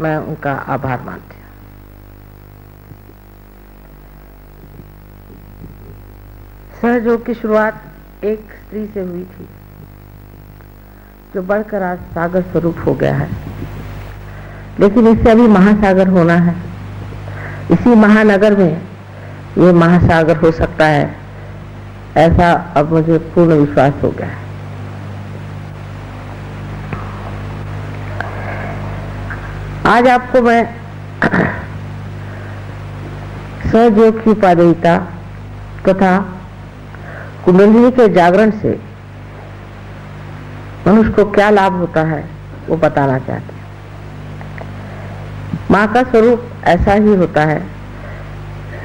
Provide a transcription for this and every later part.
मैं उनका आभार मानती हूँ। सहयोग की शुरुआत एक स्त्री से हुई थी, जो बढ़कर आज सागर स्वरूप हो गया है। लेकिन इससे अभी महासागर होना है। इसी महानगर में ये महासागर हो सकता है, ऐसा अब मुझे पूर्ण विश्वास हो गया है। आज आपको मैं सहयोग की उपादेयता तथा कुंडलिनी के जागरण से मनुष्य को क्या लाभ होता है, वो बताना चाहते हैं। माँ का स्वरूप ऐसा ही होता है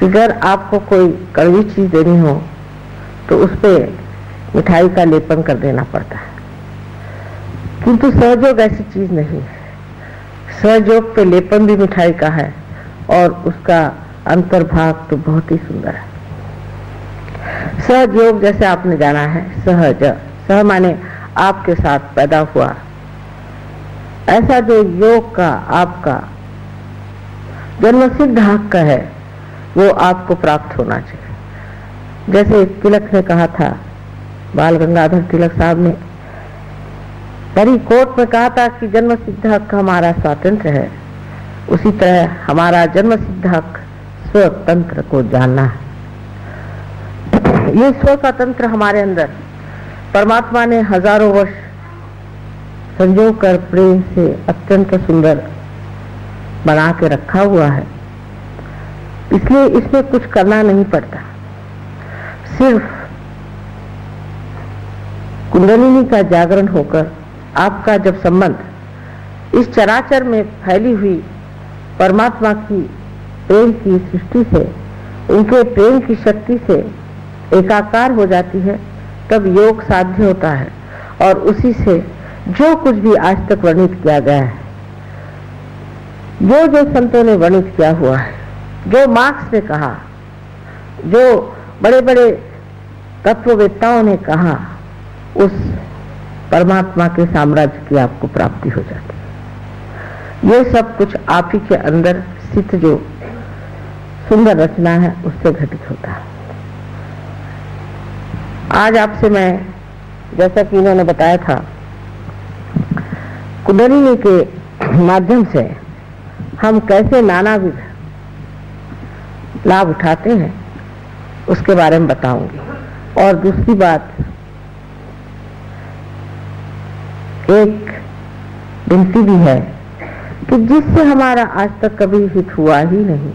अगर आपको कोई कड़वी चीज़ देनी हो तो उस पर मिठाई का लेपन कर देना पड़ता है। किंतु सहयोग ऐसी चीज़ नहीं है। सहयोग पे लेपन भी मिठाई का है और उसका अंतर्भाग तो बहुत ही सुंदर है। सहयोग जैसे आपने जाना है, सहज, सह माने आपके साथ पैदा हुआ। ऐसा जो योग का आपका जन्म सिद्ध हक का है, वो आपको प्राप्त होना चाहिए। जैसे तिलक ने कहा था, बाल गंगाधर तिलक साहब ने परी कोर्ट में कहा था कि जन्म सिद्ध हक हमारा स्वातंत्र है। उसी तरह हमारा जन्म सिद्ध हक स्वतंत्र को जानना है। ये स्व स्वतंत्र हमारे अंदर। परमात्मा ने हज़ारों वर्ष संजो कर प्रेम से अत्यंत सुंदर बना के रखा हुआ है। इसलिए इसमें कुछ करना नहीं पड़ता। सिर्फ़ कुंडलिनी का जागरण होकर आपका जब संबंध इस चराचर में फैली हुई परमात्मा की प्रेम की सृष्टि से, उनके प्रेम की शक्ति से एकाकार हो जाती है, तब योग साध्य होता है और उसी से जो कुछ भी आज तक वर्णित किया गया है, जो जो संतों ने वर्णित किया हुआ है, जो मार्क्स ने कहा, जो बड़े बड़े तत्ववेत्ताओं ने कहा, उस परमात्मा के साम्राज्य की आपको प्राप्ति हो जाती है। ये सब कुछ आप ही के अंदर स्थित जो सुंदर रचना है, उससे घटित होता है। आज आपसे मैं, जैसा कि इन्होंने बताया था, कुंडलिनी के माध्यम से हम कैसे नाना विध लाभ उठाते हैं, उसके बारे में बताऊँगी। और दूसरी बात एक विनती भी है कि जिससे हमारा आज तक कभी हित हुआ ही नहीं।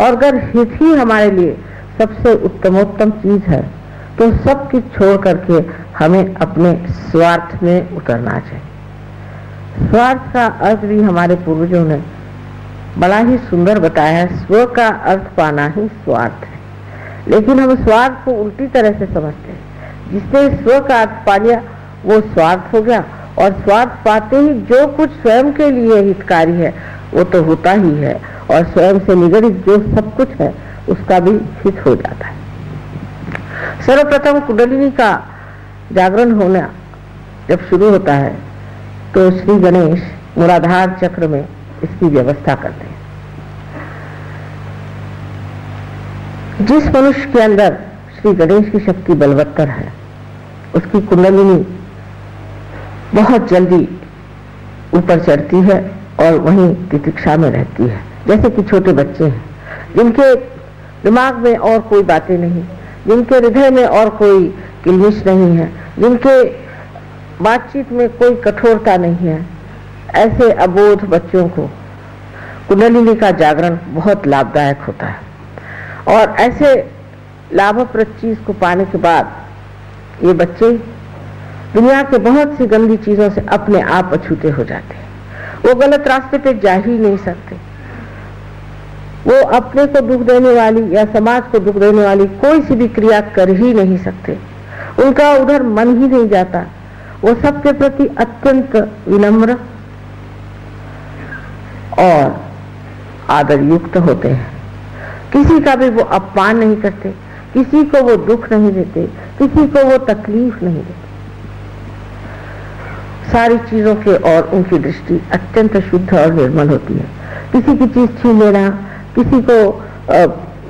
और अगर हित ही हमारे लिए सबसे उत्तमोत्तम चीज़ है तो सब कुछ छोड़ करके हमें अपने स्वार्थ में उतरना चाहिए। स्वार्थ का अर्थ भी हमारे पूर्वजों ने बड़ा ही सुंदर बताया है, स्व का अर्थ पाना ही स्वार्थ है। लेकिन हम स्वार्थ को उल्टी तरह से समझते हैं। जिसने स्व का अर्थ पा लिया वो स्वार्थ हो गया। और स्वार्थ पाते ही जो कुछ स्वयं के लिए हितकारी है, वो तो होता ही है। और स्वयं से निगड़ित जो सब कुछ है, उसका भी हित हो जाता है। सर्वप्रथम कुंडलिनी का जागरण होना जब शुरू होता है तो श्री गणेश मुराधार चक्र में इसकी व्यवस्था करते हैं। जिस मनुष्य के अंदर श्री गणेश की शक्ति बलवत्तर है, उसकी कुंडलिनी बहुत जल्दी ऊपर चढ़ती है और वहीं प्रतीक्षा में रहती है। जैसे कि छोटे बच्चे हैं, जिनके दिमाग में और कोई बातें नहीं, जिनके हृदय में और कोई किलमिश नहीं है, जिनके बातचीत में कोई कठोरता नहीं है, ऐसे अबोध बच्चों को कुंडलिनी का जागरण बहुत लाभदायक होता है। और ऐसे लाभप्रद चीज़ को पाने के बाद ये बच्चे दुनिया के बहुत सी गंदी चीज़ों से अपने आप अछूते हो जाते हैं। वो गलत रास्ते पे जा ही नहीं सकते। वो अपने को दुख देने वाली या समाज को दुख देने वाली कोई सी भी क्रिया कर ही नहीं सकते। उनका उधर मन ही नहीं जाता। वो सबके प्रति अत्यंत विनम्र और आदर युक्त होते हैं। किसी का भी वो अपमान नहीं करते, किसी को वो दुख नहीं देते, किसी को वो तकलीफ़ नहीं देते। सारी चीज़ों के और उनकी दृष्टि अत्यंत शुद्ध और निर्मल होती है। किसी की चीज़ छीन लेना, किसी को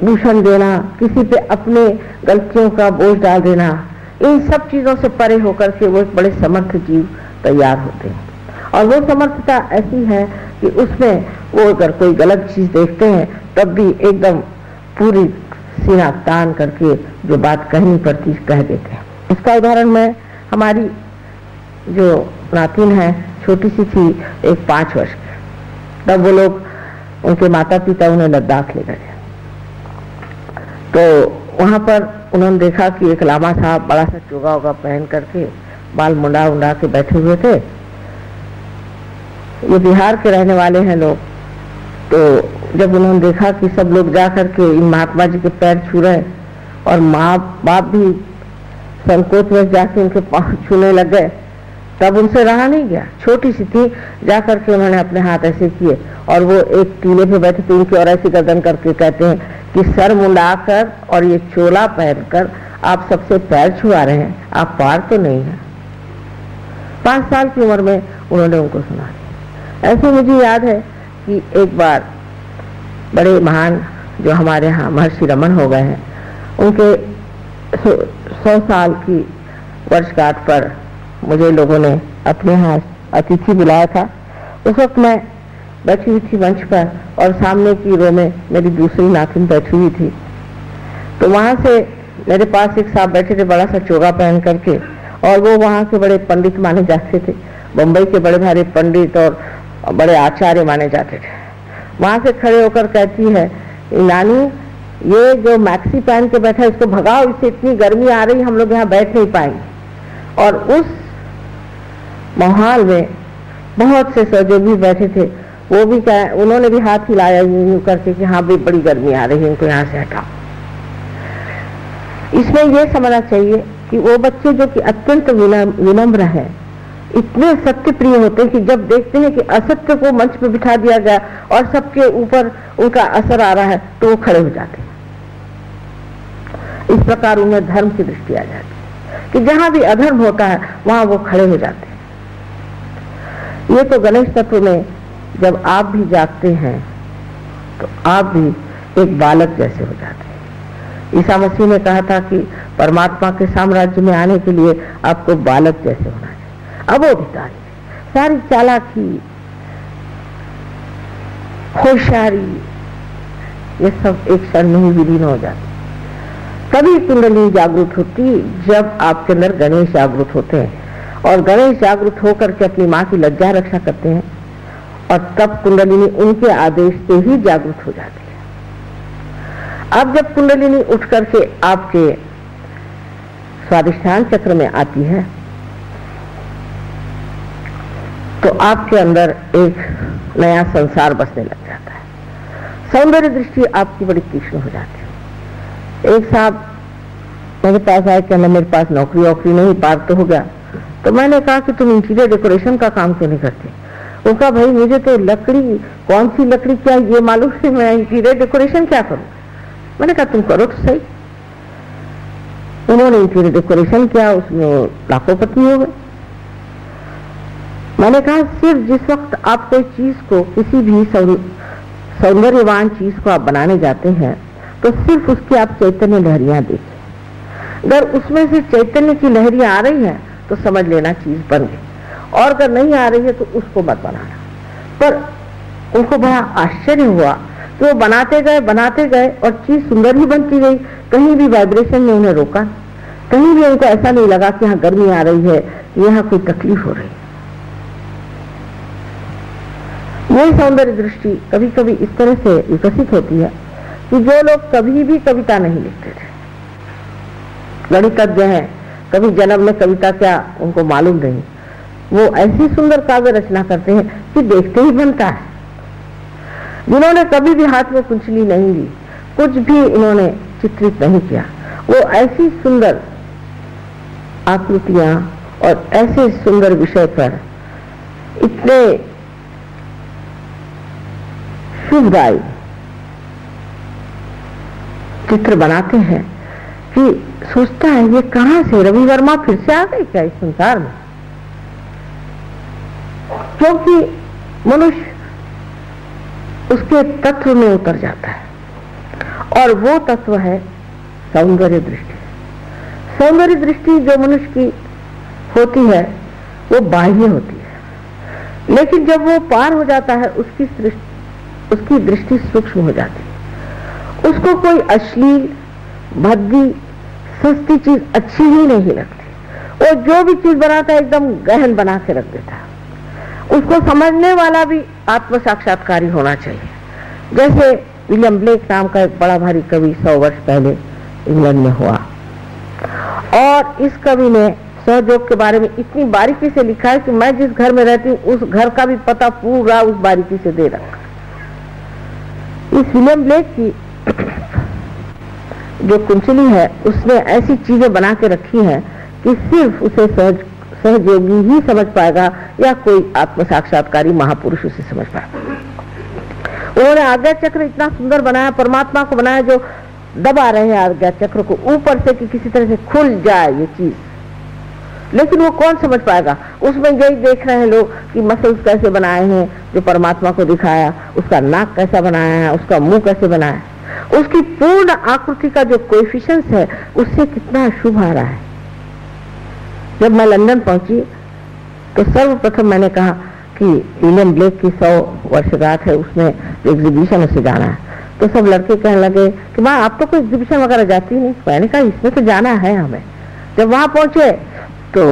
दूषण देना, किसी पे अपने गलतियों का बोझ डाल देना, इन सब चीज़ों से परे होकर के वो एक बड़े समर्थ जीव तैयार होते हैं। और वो समर्थता ऐसी है कि उसमें वो अगर कोई गलत चीज़ देखते हैं, तब भी एकदम पूरी सीना तान करके जो बात कहनी पड़ती, कह देते हैं। इसका उदाहरण मैं, हमारी जो नातिन है, छोटी सी थी, एक पाँच वर्ष। तब वो लोग उनके माता पिता उन्हें लद्दाख ले गए। तो वहाँ पर उन्होंने देखा कि एक लामा साहब बड़ा सा चोगा होगा पहन करके बाल मुंडा उंडा के बैठे हुए थे। ये बिहार के रहने वाले हैं लोग। तो जब उन्होंने देखा कि सब लोग जा करके इन महात्मा जी के पैर छू रहे और माँ बाप भी संकोच में जाके उनके पाँव छूने लग गए तब उनसे रहा नहीं गया। छोटी सी थी जा करके उन्होंने अपने हाथ ऐसे किए और वो एक टीले पे बैठे थे, उनकी और ऐसी गर्दन करके कहते हैं कि सर मुंडाकर और ये चोला पहनकर आप सबसे पैर छुआ रहे हैं, आप पार तो नहीं है। पाँच साल की उम्र में उन्होंने उनको सुना ऐसे मुझे याद है कि एक बार बड़े महान जो हमारे यहाँ महर्षि रमन हो गए हैं, उनके सौ साल की वर्षगांठ पर मुझे लोगों ने अपने यहाँ अतिथि बुलाया था। उस वक्त मैं बैठी हुई थी मंच पर और सामने की रो में मेरी दूसरी नाखिन बैठी हुई थी। तो वहाँ से मेरे पास एक साहब बैठे थे, बड़ा सा चोगा पहन करके, और वो वहाँ के बड़े पंडित माने जाते थे। बम्बई के बड़े भारी पंडित और बड़े आचार्य माने जाते थे। वहाँ से खड़े होकर कहती है, नानी, ये जो मैक्सी पहन के बैठा है, इसको भगाओ, इससे इतनी गर्मी आ रही, हम लोग यहाँ बैठ नहीं पाएँगे। और उस माहौल में बहुत से सहयोगी बैठे थे। वो भी क्या उन्होंने भी हाथ हिलाया यूँ यूँ करके कि हाँ भी बड़ी गर्मी आ रही है इनको यहाँ से हटाओ। इसमें यह समझना चाहिए कि वो बच्चे जो कि अत्यंत विनम्र है, इतने सत्य प्रिय होते हैं कि जब देखते हैं कि असत्य को मंच पर बिठा दिया गया और सबके ऊपर उनका असर आ रहा है तो वो खड़े हो जाते हैं। इस प्रकार उन्हें धर्म की दृष्टि आ जाती है। कि जहाँ भी अधर्म होता है, वहाँ वो खड़े हो जाते हैं। ये तो गणेश तत्व में जब आप भी जागते हैं तो आप भी एक बालक जैसे हो जाते हैं। ईसा मसीह ने कहा था कि परमात्मा के साम्राज्य में आने के लिए आपको बालक जैसे होना चाहिए। है। अबोधिकारी सारी चालाकी, होशियारी, ये सब एक क्षण में ही विलीन हो जाती तभी कुंडली जागृत होती जब आपके अंदर गणेश जागृत होते हैं। और गणेश जागृत होकर के अपनी माँ की लज्जा रक्षा करते हैं और तब कुंडलिनी उनके आदेश से ही जागृत हो जाती है। अब जब कुंडलिनी उठ करके आपके स्वादिष्ठान चक्र में आती है तो आपके अंदर एक नया संसार बसने लग जाता है। सौंदर्य दृष्टि आपकी बड़ी तीक्ष्ण हो जाती है। एक साहब, मेरे पास आए कहना मेरे पास नौकरी वोकरी नहीं, पार तो हो गया। तो मैंने कहा कि तुम इंटीरियर डेकोरेशन का काम क्यों नहीं करते? उसका भाई, मुझे तो लकड़ी, कौन सी लकड़ी क्या ये मालूम है? मैं इंटीरियर डेकोरेशन क्या करूँ? मैंने कहा, तुम करो तो सही. उन्होंने इंटीरियर डेकोरेशन किया, उसमें लाखों पत्नी हो गए। मैंने कहा, सिर्फ़ जिस वक्त आप कोई चीज़ को, किसी भी सौंदर्यवान चीज़ को आप बनाने जाते हैं तो सिर्फ़ उसकी आप चैतन्य लहरियाँ देखिए। अगर उसमें से चैतन्य की लहरियाँ आ रही हैं तो समझ लेना चीज़ बन गई। और अगर नहीं आ रही है तो उसको मत बनाना। पर उनको बड़ा आश्चर्य हुआ कि वो बनाते गए बनाते गए और चीज़ सुंदर ही बनती गई। कहीं भी वाइब्रेशन ने उन्हें रोका। कहीं भी उनको ऐसा नहीं लगा कि यहाँ गर्मी आ रही है यहाँ कोई तकलीफ़ हो रही है। यही सौंदर्य दृष्टि कभी कभी इस तरह से विकसित होती है कि जो लोग कभी भी कविता नहीं लिखते थे। गणितज्ञ हैं कभी जन्म में कविता क्या उनको मालूम नहीं। वो ऐसी सुंदर काव्य रचना करते हैं कि देखते ही बनता है। जिन्होंने कभी भी हाथ में कुंचली नहीं ली, कुछ भी इन्होंने चित्रित नहीं किया। वो ऐसी सुंदर आकृतियाँ और ऐसे सुंदर विषय पर इतने शुभदायी चित्र बनाते हैं। कि सोचता है, ये कहाँ से? रवि वर्मा फिर से आ गए क्या इस संसार में? क्योंकि मनुष्य उसके तत्व में उतर जाता है। और वो तत्व है सौंदर्य दृष्टि। सौंदर्य दृष्टि जो मनुष्य की होती है, वो बाह्य होती है। लेकिन जब वो पार हो जाता है, उसकी उसकी दृष्टि सूक्ष्म हो जाती है। उसको कोई अश्लील, भद्दी सस्ती चीज़ अच्छी ही नहीं लगती। वो जो भी चीज़ बनाता एकदम गहन बना के रख देता उसको समझने वाला भी आत्म साक्षात्कारी होना चाहिए। जैसे विलियम ब्लेक नाम का एक बड़ा भारी कवि सौ वर्ष पहले इंग्लैंड में हुआ। और इस कवि ने सहयोग के बारे में इतनी बारीकी से लिखा है कि मैं जिस घर में रहती हूँ, उस घर का भी पता पूरा उस बारीकी से दे रखा इस विलियम ब्लेक की जो कुंचली है, उसने ऐसी चीज़ें बना के रखी है कि सिर्फ़ उसे सहज सहयोगी ही समझ पाएगा या कोई आत्म साक्षात्कारी महापुरुष उसे समझ पाएगा। उन्होंने आज्ञा चक्र इतना सुंदर बनाया, परमात्मा को बनाया जो दबा रहे हैं आज्ञा चक्र को ऊपर से कि किसी तरह से खुल जाए ये चीज़। लेकिन वो कौन समझ पाएगा? उसमें यही देख रहे हैं लोग कि मसल्स कैसे बनाए हैं, जो परमात्मा को दिखाया, उसका नाक कैसा बनाया है, उसका मुँह कैसे बनाया उसकी पूर्ण आकृति का जो कोएफिशिएंस है, उससे कितना शुभ आ रहा है। जब मैं लंदन पहुँची तो सर्वप्रथम मैंने कहा कि विलियम ब्लेक की सौ वर्षगांठ है उसमें एग्जीबिशन उसे जाना है। तो सब लड़के कहने लगे कि माँ, आप तो कोई एग्जीबिशन वगैरह जाती नहीं। मैंने कहा, इसमें तो जाना है हमें। जब वहाँ पहुँचे तो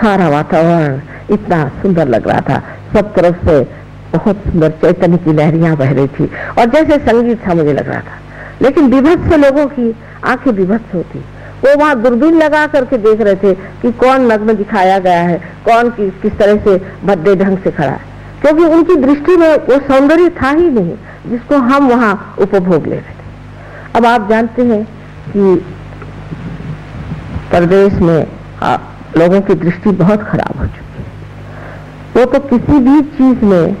सारा वातावरण इतना सुंदर लग रहा था। सब तरफ़ से बहुत सुंदर चैतन्य की लहरियाँ बह रही थी। और जैसे संगीत था मुझे लग रहा था। लेकिन विभत्स लोगों की आँखें विभत्स होती। वो वहाँ दूरबीन लगा करके देख रहे थे कि कौन नग्न दिखाया गया है कौन कि, किस तरह से भद्दे ढंग से खड़ा है। क्योंकि उनकी दृष्टि में वो सौंदर्य था ही नहीं जिसको हम वहाँ उपभोग ले रहे थे। अब आप जानते हैं कि प्रदेश में आ, लोगों की दृष्टि बहुत खराब हो चुकी है। वो तो किसी भी चीज़ में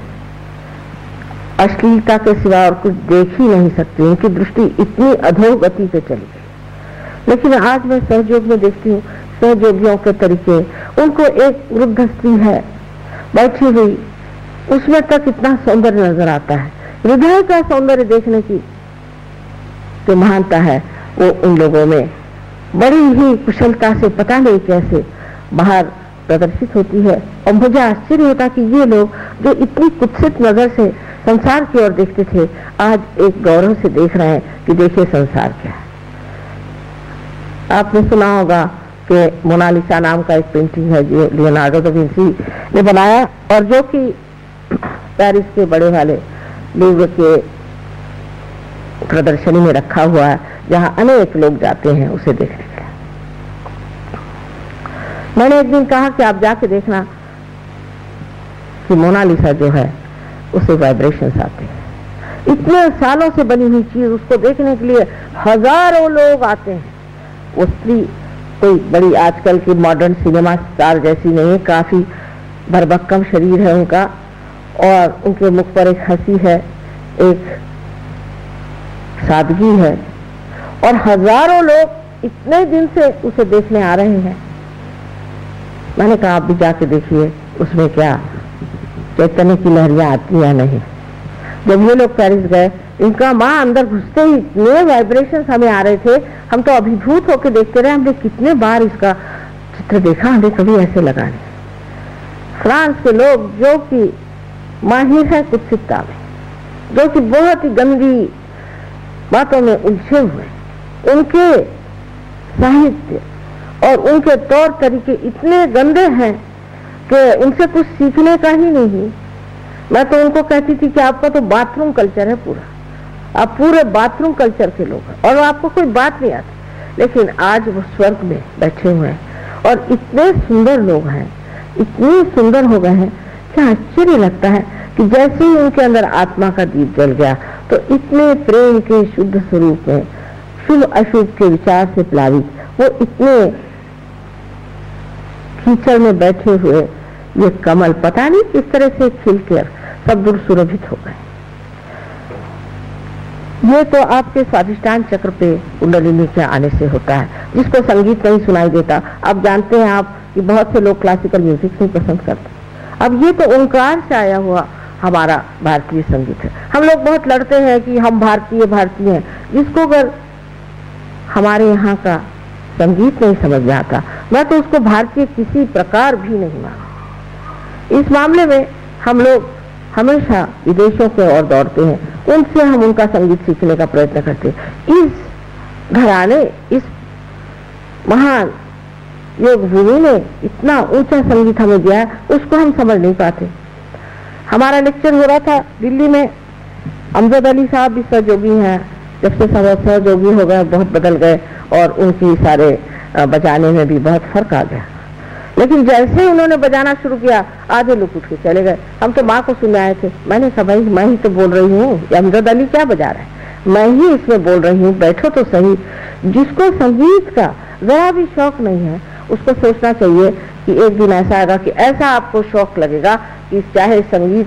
अश्लीलता के सिवा और कुछ देख ही नहीं सकती उनकी दृष्टि इतनी अधोगति पे चली गई। लेकिन आज मैं सहयोग में देखती हूँ, सहयोगियों के तरीके। उनको एक वृद्ध स्त्री है, बैठी हुई। उसमें तक इतना सौंदर्य नज़र आता है। हृदय का सौंदर्य देखने की जो महानता है, वो उन लोगों में बड़ी ही कुशलता से, पता नहीं कैसे बाहर प्रदर्शित होती है। और मुझे आश्चर्य होता कि ये लोग जो इतनी कुत्सित नज़र से संसार की ओर देखते थे, आज एक गौरव से देख रहे हैं कि देखिए संसार क्या है। आपने सुना होगा कि मोनालिसा नाम का एक पेंटिंग है जो लियोनार्डो दा विंसी ने बनाया, और जो कि पेरिस के बड़े वाले लिव्र के प्रदर्शनी में रखा हुआ है, जहाँ अनेक लोग जाते हैं, उसे देखने के लिए। मैंने एक दिन कहा कि आप जाके देखना कि मोनालिसा जो है उसे वाइब्रेशन आते हैं। इतने सालों से बनी हुई चीज़, उसको देखने के लिए हज़ारों लोग आते हैं। वो स्त्री कोई बड़ी आजकल की मॉडर्न सिनेमा स्टार जैसी नहीं है, काफ़ी भरभक्कम शरीर है उनका, और उनके मुख पर एक हँसी है, एक सादगी है, और हज़ारों लोग इतने दिन से उसे देखने आ रहे हैं। मैंने कहा, आप भी जाके देखिए, उसमें क्या चैतन्य की लहरियाँ आती या नहीं? जब ये लोग पेरिस गए, इनका माँ अंदर घुसते ही इतने वाइब्रेशन हमें आ रहे थे, हम तो अभिभूत होकर देखते रहे, हमने कितने बार इसका चित्र देखा हमें कभी ऐसे लगा नहीं। फ्रांस के लोग, जो कि माहिर है कुत्सिकता में, जो कि बहुत ही गंदी बातों में उलझे हुए उनके साहित्य और उनके तौर तरीके इतने गंदे हैं कि उनसे कुछ सीखने का ही नहीं। मैं तो उनको कहती थी कि आपका तो बाथरूम कल्चर है पूरा। आप पूरे बाथरूम कल्चर के लोग हैं। और आपको कोई बात नहीं आती। लेकिन आज वो स्वर्ग में बैठे हुए हैं। और इतने सुंदर लोग हैं। इतने सुंदर हो गए हैं क्या आश्चर्य लगता है कि जैसे ही उनके अंदर आत्मा का दीप जल गया तो इतने प्रेम के शुद्ध स्वरूप में शुभ अशुभ के विचार से प्लावित वो इतने कीचड़ में बैठे हुए ये कमल पता नहीं किस तरह से खिल कर सब दूर सुरभित हो गए। ये तो आपके स्वादिष्टान चक्र पे कुंडलिनी के आने से होता है, जिसको संगीत नहीं सुनाई देता। अब जानते हैं आप कि बहुत से लोग क्लासिकल म्यूज़िक नहीं पसंद करते। अब ये तो ओंकार से आया हुआ हमारा भारतीय संगीत है। हम लोग बहुत लड़ते हैं कि हम भारतीय भारतीय हैं। जिसको अगर हमारे यहाँ का संगीत नहीं समझ में आता, मैं तो उसको भारतीय किसी प्रकार भी नहीं माना इस मामले में हम लोग हमेशा विदेशों के ओर दौड़ते हैं। उनसे हम उनका संगीत सीखने का प्रयत्न करते हैं। इस घराने, इस महान योग भूमि ने इतना ऊँचा संगीत हमें दिया है, उसको हम समझ नहीं पाते। हमारा लेक्चर हो रहा था दिल्ली में। अमजद अली साहब भी सहयोगी हैं। जब से सहयोगी हो गए, बहुत बदल गए और उनकी सारे बजाने में भी बहुत फ़र्क आ गया। लेकिन जैसे ही उन्होंने बजाना शुरू किया, आधे लोग उठ के चले गए। हम तो माँ को सुने आए थे। मैंने कहा, भाई, मैं ही तो बोल रही हूँ अमजद अली क्या बजा रहा है? मैं ही इसमें बोल रही हूँ, बैठो तो सही। जिसको संगीत का जरा भी शौक नहीं है, उसको सोचना चाहिए कि एक दिन ऐसा आएगा कि ऐसा आपको शौक लगेगा कि चाहे संगीत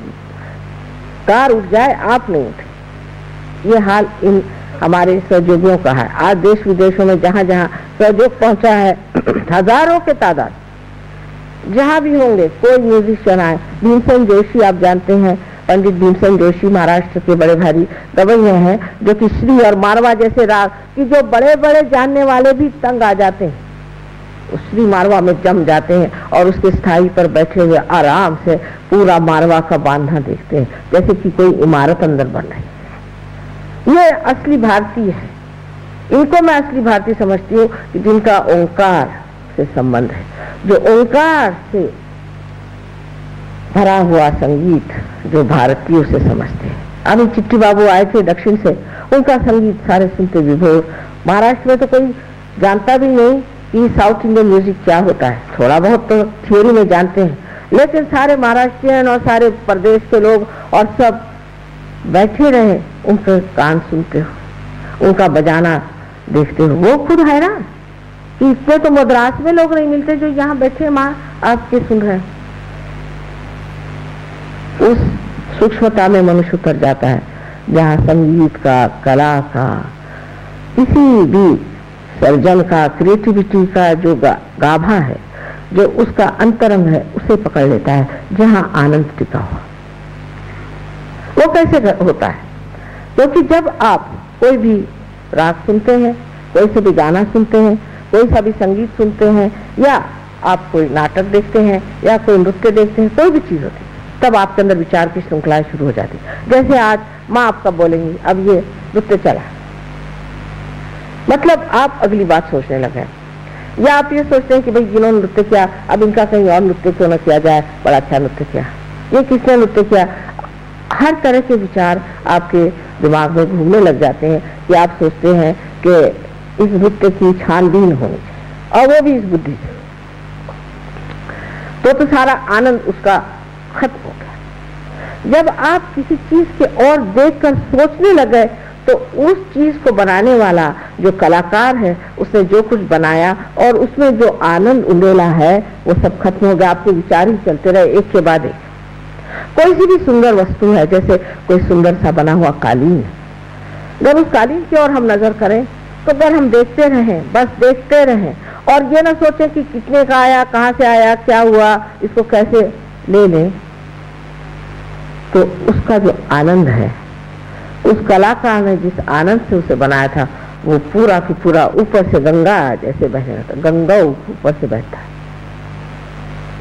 कार उठ जाए, आप नहीं उठे। ये हाल इन हमारे सहयोगियों का है। आज देश विदेशों में जहाँ जहाँ सहयोग पहुँचा है, हज़ारों के तादाद जहाँ भी होंगे, कोई म्यूजिशियन आए, भीमसेन जोशी आप जानते हैं, पंडित भीमसेन जोशी महाराष्ट्र के बड़े भारी गवैये हैं, जो कि श्री और मारवा जैसे राग की जो बड़े बड़े जानने वाले भी तंग आ जाते हैं। श्री मारवा में जम जाते हैं और उसके स्थायी पर बैठे हुए आराम से पूरा मारवा का बांधना देखते हैं, जैसे कि कोई इमारत अंदर बन रही ये असली भारतीय है। इनको मैं असली भारतीय समझती हूँ कि जिनका ओंकार से संबंध है। जो ओंकार से भरा हुआ संगीत जो भारतीयों से समझते हैं। अभी चिट्टी बाबू आए थे दक्षिण से, उनका संगीत सारे सुनते विभोर। महाराष्ट्र में तो कोई जानता भी नहीं कि साउथ इंडियन म्यूज़िक क्या होता है। थोड़ा बहुत तो थियोरी में जानते हैं। लेकिन सारे महाराष्ट्रियन और सारे प्रदेश के लोग और सब बैठे रहे, उनके कान सुनते हो, उनका बजाना देखते हो। वो खुद है इसमें तो मद्रास में लोग नहीं मिलते जो यहाँ बैठे माँ आपके सुन रहे उस सूक्ष्मता में मनुष्य उतर जाता है जहाँ संगीत का कला का किसी भी सर्जन का क्रिएटिविटी का जो गा, गाभा है जो उसका अंतरंग है उसे पकड़ लेता है जहाँ आनंद टिका हुआ। वो कैसे होता है? क्योंकि तो जब आप कोई भी राग सुनते हैं कोई से भी गाना सुनते हैं कोई सा भी संगीत सुनते हैं, या आप कोई नाटक देखते हैं, या कोई नृत्य देखते हैं, कोई भी चीज़ होती, तब आपके अंदर विचार की श्रृंखलाएँ शुरू हो जाती। जैसे आज माँ आपका बोलेंगी अब ये नृत्य चला। मतलब आप अगली बात सोचने लगे या आप ये सोचते हैं कि भाई जिन्होंने नृत्य किया, अब इनका कहीं और नृत्य क्यों ना किया जाए, बड़ा अच्छा नृत्य किया। ये किसने नृत्य किया? हर तरह के विचार आपके दिमाग में घूमने लग जाते हैं कि आप सोचते हैं कि इस नृत्य की छानबीन हो। और वो भी इस बुद्धि से। तो तो सारा आनंद उसका खत्म हो गया। जब आप किसी चीज़ के और देखकर सोचने लगे तो उस चीज़ को बनाने वाला जो कलाकार है, उसने जो कुछ बनाया और उसमें जो आनंद उंडेला है, वो सब खत्म हो गया। आपके विचार ही चलते रहे, एक के बाद एक। कोई सी भी सुंदर वस्तु है, जैसे कोई सुंदर सा बना हुआ कालीन जब उस कालीन की ओर हम नज़र करें तो अगर हम देखते रहें, बस देखते रहें। और ये ना सोचे कि कितने का आया, कहाँ से आया, क्या हुआ, इसको कैसे ले लें। तो उसका जो आनंद है, उस कलाकार ने जिस आनंद से उसे बनाया था, वो पूरा की पूरा ऊपर से गंगा जैसे बह रहा था, गंगा ऊपर से बहता है।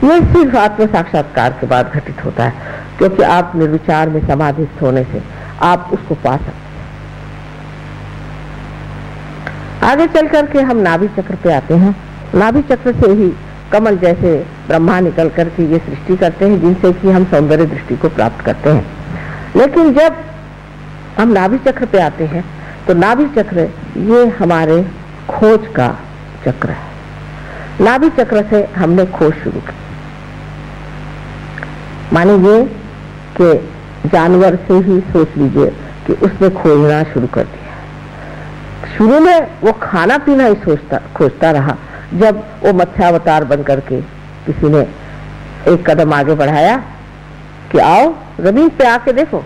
ये सिर्फ़ आत्म साक्षात्कार के बाद घटित होता है, क्योंकि आप निर्विचार में समाधिस्थ होने से आप उसको पा सकते आगे चल करके हम नाभि चक्र पे आते हैं। नाभि चक्र से ही कमल जैसे ब्रह्मा निकल करके ये सृष्टि करते हैं, जिनसे कि हम सौंदर्य दृष्टि को प्राप्त करते हैं। लेकिन जब हम नाभि चक्र पे आते हैं तो नाभि चक्र ये हमारे खोज का चक्र है। नाभि चक्र से हमने खोज शुरू की। माने ये कि जानवर से ही सोच लीजिए कि उसने खोजना शुरू कर दिया। शुरू में वो खाना पीना ही सोचता, खोजता रहा, जब वो मत्स्यावतार बन करके किसी ने एक कदम आगे बढ़ाया कि आओ, ज़मीन पे आके देखो।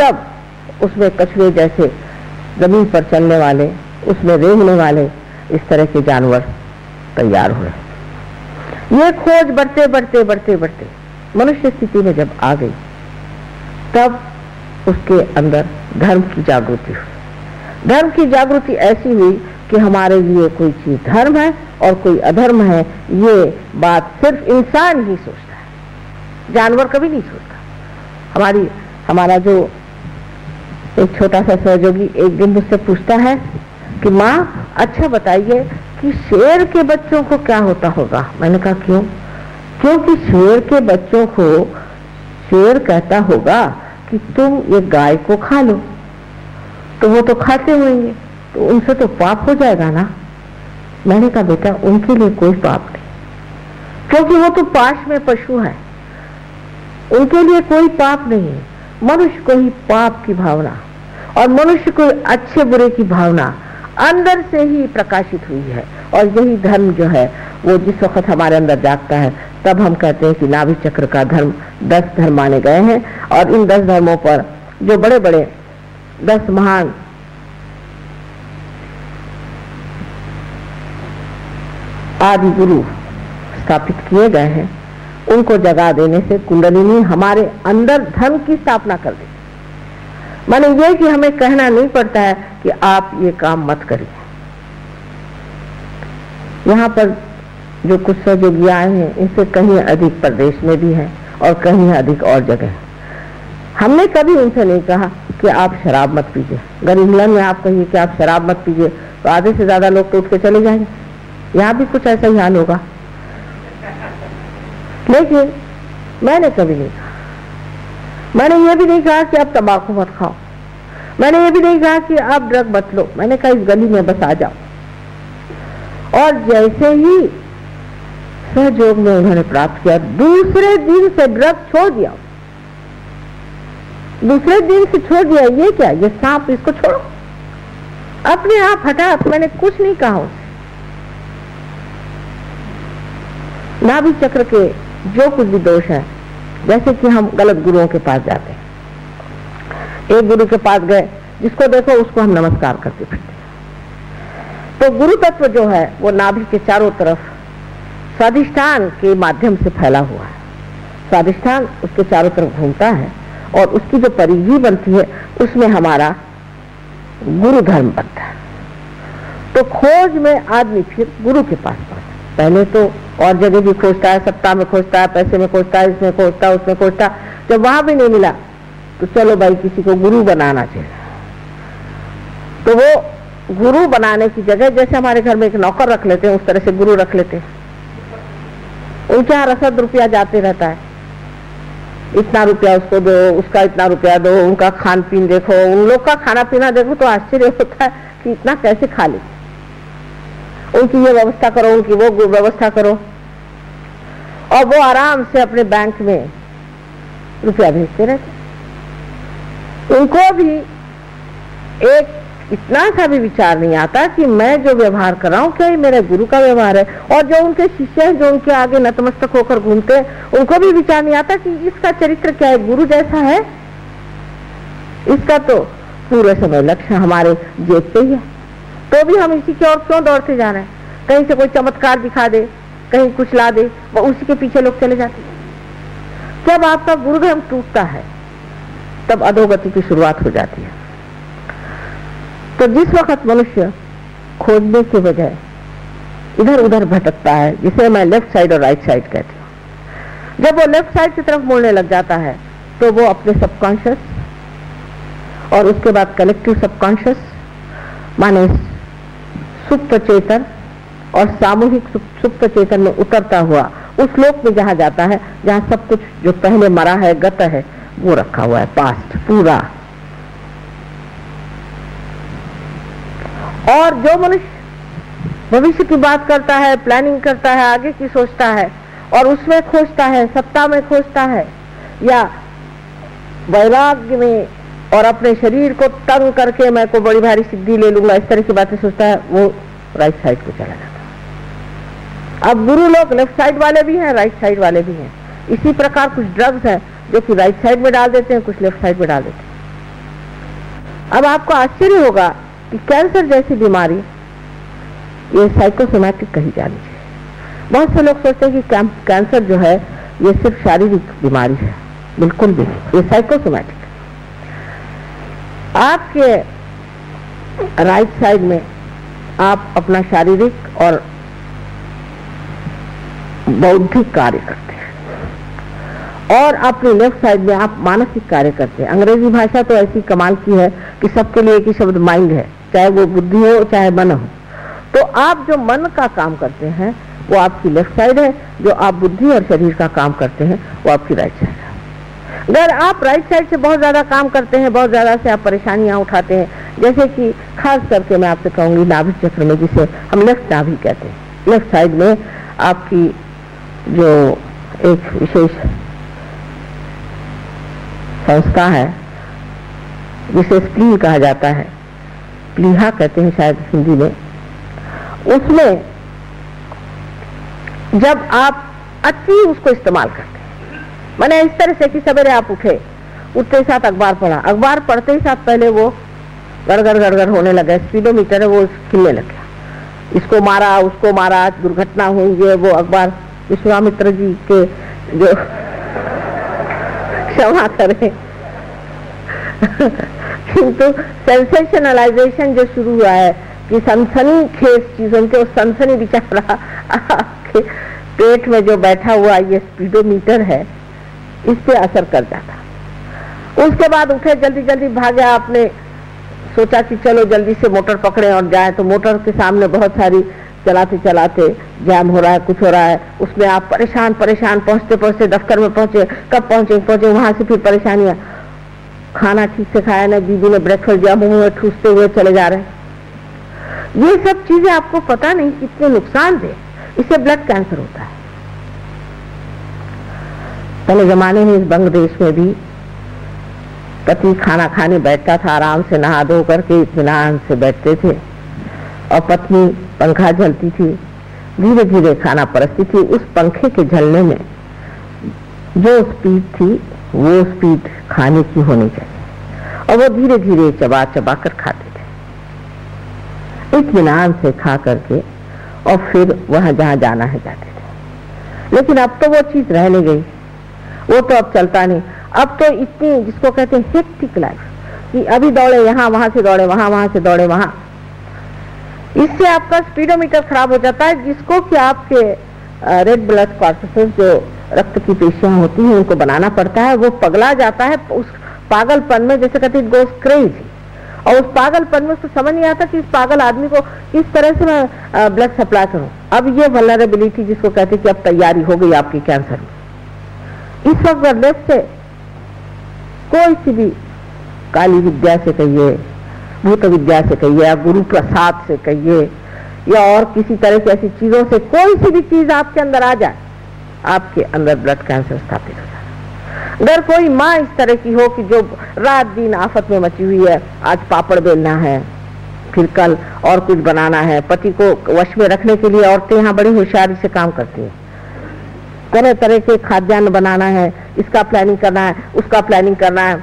तब उसमें कछुए जैसे ज़मीन पर चलने वाले, उसमें रेंगने वाले इस तरह के जानवर तैयार हुए। ये खोज बढ़ते बढ़ते बढ़ते बढ़ते मनुष्य स्थिति में जब आ गई, तब उसके अंदर धर्म की जागृति हुई। धर्म की जागृति ऐसी हुई कि हमारे लिए कोई चीज़ धर्म है और कोई अधर्म है, ये बात सिर्फ़ इंसान ही सोचता है। जानवर कभी नहीं सोचता। हमारी, हमारा जो एक छोटा सा सहयोगी एक दिन मुझसे पूछता है कि, माँ अच्छा बताइए कि शेर के बच्चों को क्या होता होगा? मैंने कहा, क्यों? क्योंकि शेर के बच्चों को, शेर कहता होगा कि तुम ये गाय को खा लो। तो वो तो खाते होंगे। तो उनसे तो पाप हो जाएगा ना। मैंने कहा, बेटा, उनके लिए कोई पाप नहीं। क्योंकि वो तो पाश में पशु है। उनके लिए कोई पाप नहीं मनुष्य को ही पाप की भावना और मनुष्य को अच्छे बुरे की भावना अंदर से ही प्रकाशित हुई है। और यही धर्म जो है, वो जिस वक्त हमारे अंदर जागता है, तब हम कहते हैं कि नाभि चक्र का धर्म, दस धर्म माने गए हैं। और इन दस धर्मों पर जो बड़े बड़े दस महान। आदि गुरु स्थापित किए गए हैं। उनको जगा देने से कुंडलिनी हमारे अंदर धर्म की स्थापना कर दी माने ये कि हमें कहना नहीं पड़ता है कि आप ये काम मत करिए। यहाँ पर जो कुछ सहयोगी आए हैं, इनसे कहीं अधिक प्रदेश में भी है और कहीं अधिक और जगह। है हमने कभी उनसे नहीं कहा कि आप शराब मत पीजिए। अगर इंग्लैंड में आप कहिए कि आप शराब मत पीजिए तो आधे से ज़्यादा लोग तो उठ के चले जाएँगे। यहाँ भी कुछ ऐसा ही हाल होगा। लेकिन मैंने कभी नहीं कहा। मैंने ये भी नहीं कहा कि आप तंबाकू मत खाओ। मैंने ये भी नहीं कहा कि आप ड्रग मत लो। मैंने कहा, इस गली में बस आ जाओ। और जैसे ही सहयोग में उन्होंने प्राप्त किया, दूसरे दिन से ड्रग छोड़ दिया। दूसरे दिन से छोड़ दिया, ये क्या? ये सांप, इसको छोड़ो। अपने आप हटा मैंने कुछ नहीं कहा उसे। नाभि चक्र के जो कुछ भी दोष है, जैसे कि हम गलत गुरुओं के पास जाते हैं। एक गुरु के पास गए, जिसको देखो, उसको हम नमस्कार करते फिरते तो गुरु तत्व जो है, वो नाभि के चारों तरफ़ स्वादिष्ठान के माध्यम से फैला हुआ है। स्वादिष्ठान उसके चारों तरफ़ घूमता है। और उसकी जो परिधि बनती है उसमें हमारा गुरु धर्म बनता है। तो खोज में आदमी फिर गुरु के पास पड़ता पहले तो और जगह भी खोजता है सत्ता में खोजता है, पैसे में खोजता है, इसमें खोजता है उसमें खोजता। जब वहाँ भी नहीं मिला तो चलो भाई, किसी को गुरु बनाना चाहिए। तो वो गुरु बनाने की जगह, जैसे हमारे घर में एक नौकर रख लेते हैं, उस तरह से गुरु रख लेते हैं। उनके यहाँ रसद रुपया जाते रहता है। इतना रुपया उसको दो, उसका इतना रुपया दो, उनका खान पीन देखो, उन लोग का खाना पीना देखो तो आश्चर्य होता है कि इतना कैसे खा ले उनकी ये व्यवस्था करो, उनकी वो व्यवस्था करो। और वो आराम से अपने बैंक में रुपया भेजते रहते उनको भी एक इतना सा भी विचार नहीं आता कि मैं जो व्यवहार कर रहा हूँ, क्या ये मेरे गुरु का व्यवहार है? और जो उनके शिष्य हैं, जो उनके आगे नतमस्तक होकर घूमते हैं, उनको भी विचार नहीं आता कि इसका चरित्र क्या है? गुरु जैसा है? इसका तो पूरे समय लक्ष्य हमारे जेब ही है। तो भी हम इसी की ओर क्यों दौड़ते जा रहे हैं? कहीं से कोई चमत्कार दिखा दे, कहीं कुछ ला दे, वो उसी के पीछे लोग चले जाते जब आपका गुरुधर्म टूटता है, तब अधोगति की शुरुआत हो जाती है। तो जिस वक्त मनुष्य खोजने के बजाय इधर उधर भटकता है, जिसे मैं लेफ़्ट साइड और राइट साइड कहती हूँ। जब वो लेफ़्ट साइड की तरफ़ मुड़ने लग जाता है तो वो अपने सबकॉन्शियस और उसके बाद कलेक्टिव सबकॉन्शियस माने सुप्त चेतन और सामूहिक सुप्त चेतन में उतरता हुआ उस लोक में जहाँ जाता है, जहाँ सब कुछ जो पहले मरा है, गत है, वो रखा हुआ है पास्ट पूरा। और जो मनुष्य भविष्य की बात करता है प्लानिंग करता है, आगे की सोचता है और उसमें खोजता है, सत्ता में खोजता है या वैराग्य में और अपने शरीर को तंग करके मैं को बड़ी भारी सिद्धि ले लूँगा, इस तरह की बातें सोचता है, वो राइट साइड को चला जाता अब गुरु लोग लेफ़्ट साइड वाले भी हैं राइट साइड वाले भी हैं। इसी प्रकार कुछ ड्रग्स हैं जो कि राइट साइड में डाल देते हैं, कुछ लेफ़्ट साइड में डाल देते हैं। अब आपको आश्चर्य होगा कि कैंसर जैसी बीमारी ये साइकोसोमैटिक कही जानी चाहिए। बहुत से लोग सोचते हैं कि कैंसर जो है, ये सिर्फ़ शारीरिक बीमारी है। बिल्कुल भी ये साइकोसोमैटिक आपके राइट साइड में आप अपना शारीरिक और बौद्धिक कार्य करते हैं। और अपने लेफ़्ट साइड में आप मानसिक कार्य करते हैं। अंग्रेज़ी भाषा तो ऐसी कमाल की है कि सबके लिए एक ही शब्द माइंड है। चाहे वो बुद्धि हो, चाहे मन हो। तो आप जो मन का काम करते हैं, वो आपकी लेफ़्ट साइड है। जो आप बुद्धि और शरीर का काम करते हैं, वो आपकी राइट साइड है। अगर आप राइट साइड से बहुत ज़्यादा काम करते हैं, बहुत ज़्यादा से आप परेशानियाँ उठाते हैं, जैसे कि खास करके मैं आपसे कहूँगी नाभिक चक्र में, जिसे हम लेफ़्ट नाभि कहते हैं। लेफ़्ट साइड में आपकी जो एक विशेष संस्था है, जिसे स्प्लीन कहा जाता है प्लीहा कहते हैं शायद हिंदी में, उसमें जब आप अति उसको इस्तेमाल करते हैं, मैंने इस तरह से कि सवेरे आप उठे, उठते ही साथ अखबार पढ़ा, अखबार पढ़ते ही साथ पहले वो गड़गड़ गड़गड़ होने लगा, स्पीडोमीटर है वो खिलने लग गया। इसको मारा, उसको मारा, दुर्घटना हुई, ये वो अखबार, विश्वामित्र जी के जो क्षमा करें। किंतु सेंसेशनलाइजेशन जो शुरू हुआ है कि सनसनी खेस चीज़ों के सनसनी बिचारा आपके पेट में जो बैठा हुआ ये स्पीडोमीटर है, इस पे असर कर जाता उसके बाद उठे, जल्दी जल्दी भागे आपने। सोचा कि चलो जल्दी से मोटर पकड़े और जाए तो मोटर के सामने बहुत सारी चलाते चलाते जैम हो रहा है, कुछ हो रहा है। उसमें आप परेशान परेशान पहुँचते पहुँचते दफ्तर में पहुँचे, कब पहुँचे पहुँचे, वहाँ से फिर परेशानियाँ। खाना ठीक से खाया ना दीदी ने ब्रेकफास्ट दिया मुँह में ठूसते हुए चले जा रहे ये सब चीज़ें आपको पता नहीं कितने नुकसान दे। इससे ब्लड कैंसर होता है। पहले जमाने में इस बंग देश में भी पति खाना खाने बैठता था, आराम से नहा धो करके इतमान से बैठते थे। और पत्नी पंखा झलती थी धीरे धीरे खाना परसती थी। उस पंखे के झलने में जो स्पीड थी वो स्पीड खाने की होनी चाहिए। और वो धीरे धीरे चबा चबा कर खाते थे। इतमान से खा करके और फिर वह जहाँ जाना है जाते थे। लेकिन अब तो वो चीज़ रह नहीं गई। वो तो अब चलता नहीं। अब तो इतनी जिसको कहते हैं लाइफ कि अभी दौड़े, यहाँ वहाँ से दौड़े, वहाँ वहाँ से दौड़े, वहाँ। इससे आपका स्पीडोमीटर खराब हो जाता है, जिसको कि आपके रेड ब्लड कॉर्टिसोल जो रक्त की पेशियाँ होती हैं, उनको बनाना पड़ता है, वो पगला जाता है, उस पागलपन में, जैसे कहते हैं गोस क्रेजी और उस पागलपन में उसको समझ नहीं आता कि इस पागल आदमी को किस तरह से मैं ब्लड सप्लाई करूँ। अब ये वलरेबिलिटी जिसको कहते हैं कि अब तैयारी हो गई आपकी कैंसर में। इस वक्त लेफ़्ट से कोई सी भी काली विद्या से कहिए, भूत विद्या से कहिए, या गुरु प्रसाद से कहिए, या और किसी तरह की ऐसी चीज़ों से कोई सी भी चीज़ आपके अंदर आ जाए आपके अंदर ब्लड कैंसर स्थापित हो जाए अगर कोई माँ इस तरह की हो कि जो रात दिन आफत में मची हुई है, आज पापड़ बेलना है, फिर कल और कुछ बनाना है। पति को वश में रखने के लिए औरतें यहाँ बड़ी होशियारी से काम करती हैं। तरह तरह के खाद्यान्न बनाना है, इसका प्लानिंग करना है, उसका प्लानिंग करना है।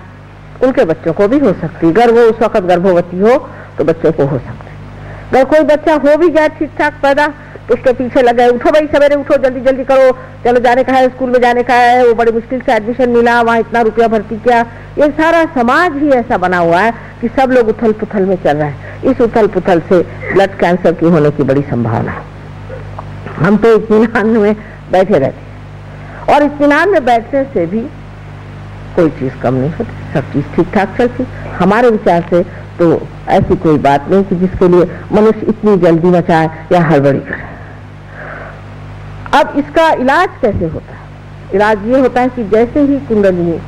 उनके बच्चों को भी हो सकती है। अगर वो उस वक्त गर्भवती हो तो बच्चों को हो सकता है। अगर कोई बच्चा हो भी जाए ठीक ठाक पैदा उसके पीछे लग गए। उठो भाई, सवेरे उठो, जल्दी जल्दी करो। चलो, जाने का है, स्कूल में जाने का है। वो बड़ी मुश्किल से एडमिशन मिला, वहाँ इतना रुपया भर्ती किया। ये सारा समाज ही ऐसा बना हुआ है कि सब लोग उथल पुथल में चल रहे हैं। इस उथल पुथल से ब्लड कैंसर की होने की बड़ी संभावना है। हम तो इतमान में बैठे रहते और इतमान में बैठने से भी कोई चीज़ कम नहीं होती। सब चीज़ ठीक ठाक चलती। हमारे विचार से तो ऐसी कोई बात नहीं कि जिसके लिए मनुष्य इतनी जल्दी मचाए या हड़बड़ी करे। अब इसका इलाज कैसे होता है? इलाज ये होता है कि जैसे ही कुंडली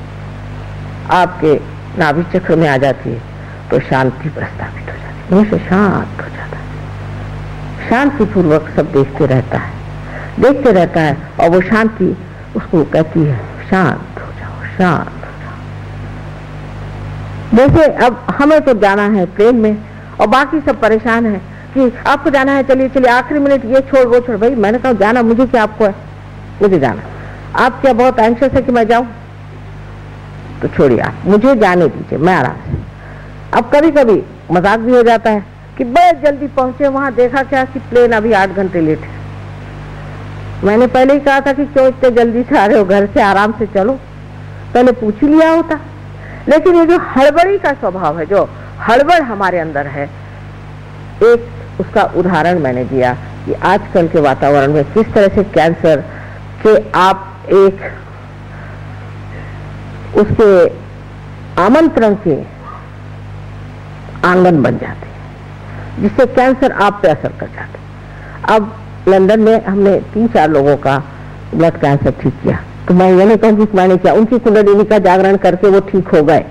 आपके नाभिक चक्र में आ जाती है तो शांति प्रस्तावित हो जाती है। शांत हो जाता है। शांति पूर्वक सब देखते रहता है। देखते रहता है और वो शांति उसको कहती है, शांत हो जाओ, शांत हो जाओ। जैसे अब हमें तो जाना है ट्रेन में और बाकी सब परेशान है। कि आपको जाना है, चलिए चलिए, आखिरी मिनट ये छोड़, वो छोड़। भाई, मैंने कहा, जाना, मुझे क्या आपको है? मुझे जाना। आप क्या बहुत एंशियस है कि मैं जाऊँ? तो छोड़िए आप, मुझे जाने दीजिए, मैं आराम से। अब कभी कभी मज़ाक भी हो जाता है कि बड़े जल्दी पहुँचे, वहाँ देखा क्या कि प्लेन अभी आठ घंटे लेट है। मैंने पहले ही कहा था कि क्यों इतने जल्दी से आ रहे हो घर से, आराम से चलो। पहले पूछ ही लिया होता। लेकिन ये जो हड़बड़ी का स्वभाव है, जो हड़बड़ हमारे अंदर है, एक उसका उदाहरण मैंने दिया कि आजकल के वातावरण में किस तरह से कैंसर के आप एक उसके आमंत्रण के आँगन बन जाते हैं, जिससे कैंसर आप पे असर कर जाते अब लंदन में हमने तीन चार लोगों का ब्लड कैंसर ठीक किया। तो मैं ये नहीं कहूँगी कि मैंने किया, उनकी कुंडलिनी का जागरण करके वो ठीक हो गए।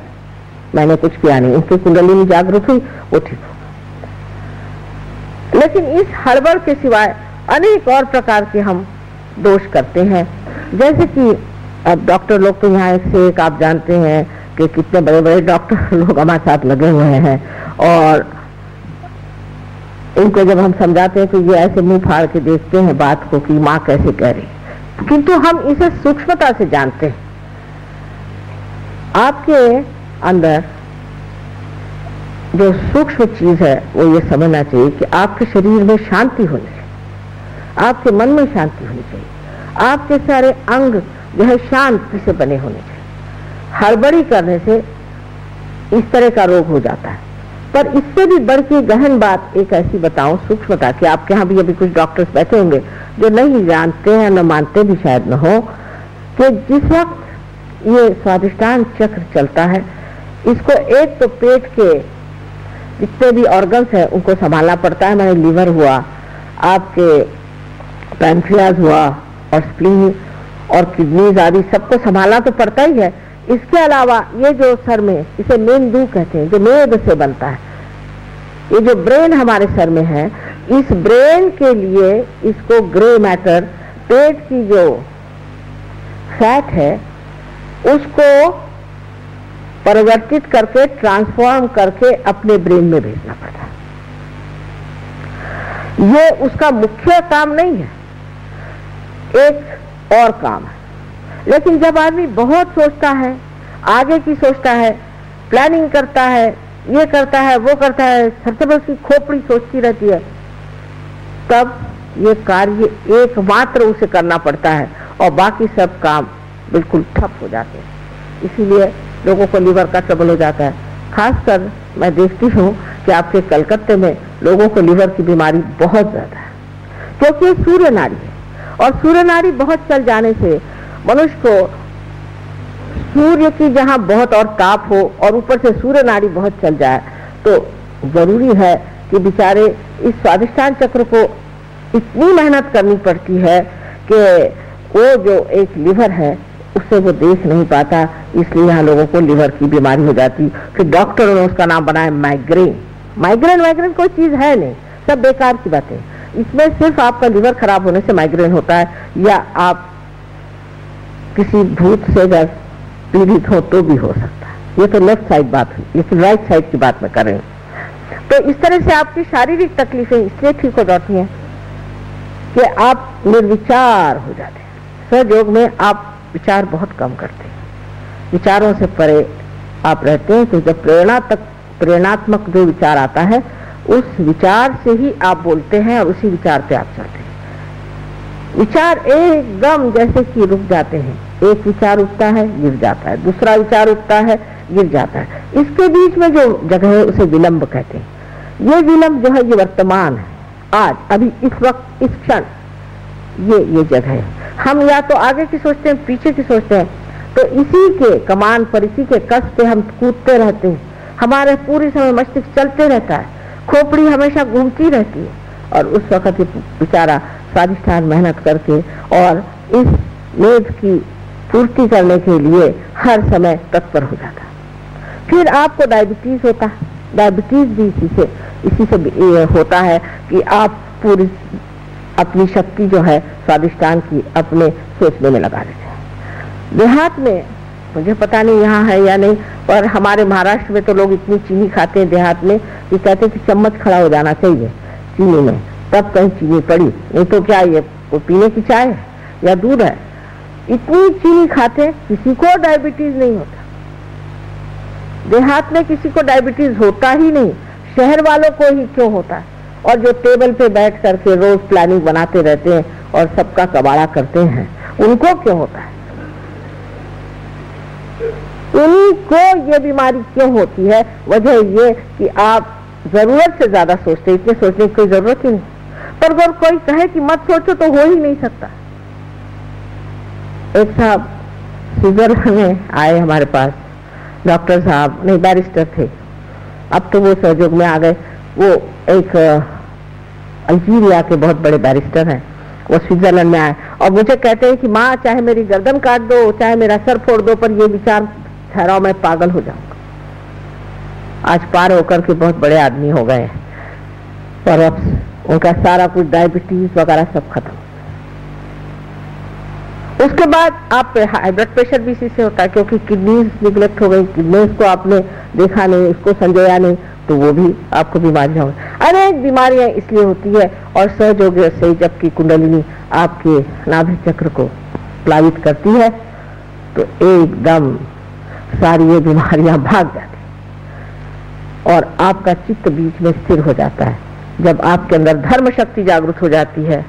मैंने कुछ किया नहीं, उनकी कुंडलिनी जागरूक हुई, वो ठीक हो लेकिन इस हड़बड़ के सिवाय अनेक और प्रकार के हम दोष करते हैं। जैसे कि अब डॉक्टर लोग तो यहाँ से एक आप जानते हैं कि कितने बड़े बड़े डॉक्टर लोग हमारे साथ लगे हुए हैं। और इनको जब हम समझाते हैं तो ये ऐसे मुँह फाड़ के देखते हैं बात को कि माँ कैसे कह रही किंतु हम इसे सूक्ष्मता से जानते हैं। आपके अंदर जो सूक्ष्म चीज़ है, वो ये समझना चाहिए कि आपके शरीर में शांति होनी चाहिए। आपके मन में शांति होनी चाहिए। आपके सारे अंग जो है शांति से बने होने चाहिए। हड़बड़ी करने से इस तरह का रोग हो जाता है। पर इससे भी बढ़ के गहन बात एक ऐसी बताऊँ, सूक्ष्मता कि आपके यहाँ भी अभी कुछ डॉक्टर्स बैठे होंगे, जो नहीं जानते हैं, न मानते भी शायद न हो, कि जिस वक्त ये स्वादिष्टान चक्र चलता है, इसको एक तो पेट के जितने भी ऑर्गन्स हैं, उनको संभालना पड़ता है। मैंने लीवर हुआ, आपके पैंक्रियाज हुआ और स्प्लीन और किडनीज आदि, सबको संभालना तो पड़ता ही है। इसके अलावा ये जो सर में, इसे मेंदू कहते हैं, जो मेद से बनता है, ये जो ब्रेन हमारे सर में है, इस ब्रेन के लिए इसको ग्रे मैटर पेट की जो फैट है, उसको परिवर्तित करके ट्रांसफॉर्म करके अपने ब्रेन में भेजना पड़ता है। ये उसका मुख्य काम नहीं है। एक और काम है। लेकिन जब आदमी बहुत सोचता है, आगे की सोचता है प्लानिंग करता है, ये करता है, वो करता है सबसे बस की खोपड़ी सोचती रहती है, तब ये कार्य एकमात्र उसे करना पड़ता है और बाकी सब काम बिल्कुल ठप हो जाते हैं। इसीलिए लोगों को लीवर का ट्रबल हो जाता है। खासकर मैं देखती हूँ कि आपके कलकत्ते में लोगों को लीवर की बीमारी बहुत ज़्यादा है, क्योंकि सूर्य नारी है। और सूर्य नारी बहुत चल जाने से मनुष्य को सूर्य की जहाँ बहुत और ताप हो और ऊपर से सूर्य नारी बहुत चल जाए तो ज़रूरी है कि बेचारे इस स्वादिष्टान चक्र को इतनी मेहनत करनी पड़ती है कि वो जो एक लिवर है उससे वो देख नहीं पाता, इसलिए यहाँ लोगों को लिवर की बीमारी हो जाती। फिर डॉक्टरों ने उसका नाम बनाया माइग्रेन माइग्रेन माइग्रेन कोई चीज़ है नहीं। सब बेकार की बातें। इसमें सिर्फ़ आपका लिवर खराब होने से माइग्रेन होता है, या आप किसी भूत से अगर पीड़ित हो तो भी हो सकता है। ये तो लेफ़्ट साइड बात हुई लेकिन राइट साइड की बात मैं कर रही हूँ। तो इस तरह से आपकी शारीरिक तकलीफें इसलिए ठीक हो जाती हैं कि आप निर्विचार हो जाते हैं। सहयोग में आप विचार बहुत कम करते हैं। विचारों से परे आप रहते हैं तो जब प्रेरणा तक, प्रेरणात्मक जो विचार आता है, उस विचार से ही आप बोलते हैं और उसी विचार पे आप चलते हैं। विचार एकदम जैसे कि रुक जाते हैं। एक विचार उठता है, गिर जाता है। दूसरा विचार उठता है, गिर जाता है। इसके बीच में जो जगह है, उसे विलंब कहते हैं। ये विलंब जो है, ये वर्तमान है। आज, अभी, इस वक्त, इस क्षण, ये ये जगह है। हम या तो आगे की सोचते हैं, पीछे की सोचते हैं। तो इसी के कमान पर, इसी के कस पे हम कूदते रहते हैं। हमारे पूरी समय मस्तिष्क चलते रहता है। खोपड़ी हमेशा घूमती रहती है। और उस वक्त बेचारा स्वादिष्ठान मेहनत करके और इस मेद की पूर्ति करने के लिए हर समय तत्पर हो जाता फिर आपको डायबिटीज़ होता है। डायबिटीज़ भी इसी से इसी से ये होता है कि आप पूरी अपनी शक्ति जो है, स्वादिष्टान की अपने सोचने में लगा देते हैं। देहात में, मुझे पता नहीं यहाँ है या नहीं, पर हमारे महाराष्ट्र में तो लोग इतनी चीनी खाते हैं देहात में कि कहते हैं कि चम्मच खड़ा हो जाना चाहिए चीनी में। तब कहीं चीनी पड़ी, नहीं तो क्या ये वो पीने की चाय है या दूध है? इतनी चीनी खाते किसी को डायबिटीज़ नहीं होता। देहात में किसी को डायबिटीज़ होता ही नहीं, शहर वालों को ही क्यों होता है? और जो टेबल पे बैठ करके रोज प्लानिंग बनाते रहते हैं और सबका कबाड़ा करते हैं, उनको क्यों होता है? उनको ये बीमारी क्यों होती है? वजह ये कि आप ज़रूरत से ज़्यादा सोचते हैं, इतने सोचने की कोई ज़रूरत ही नहीं। पर अगर कोई कहे कि मत सोचो तो हो ही नहीं सकता। एक साहब स्विट्जरलैंड में आए हमारे पास। डॉक्टर साहब नहीं, बैरिस्टर थे। अब तो वो सहयोग में आ गए। वो एक अल्जीरिया के बहुत बड़े बैरिस्टर हैं। वो स्विट्जरलैंड में आए। और मुझे कहते हैं कि, माँ, चाहे मेरी गर्दन काट दो, चाहे मेरा सर फोड़ दो, पर ये विचार ठहराओ, मैं पागल हो जाऊँगा। आज पार होकर के बहुत बड़े आदमी हो गए। और अब उनका सारा कुछ डायबिटीज़ वगैरह सब खत्म। उसके बाद आप हाई ब्लड प्रेशर भी इसी से होता है, क्योंकि किडनी निगलेक्ट हो गई। किडनी को आपने देखा नहीं उसको संजोया नहीं। तो वो भी आपको बीमारियाँ हो अनेक बीमारियाँ इसलिए होती है और सहयोग से जबकि कुंडलिनी आपके नाभि चक्र को प्लावित करती है तो एकदम सारी ये बीमारियाँ भाग जाती और आपका चित्त बीच में स्थिर हो जाता है। जब आपके अंदर धर्म शक्ति जागृत हो जाती है,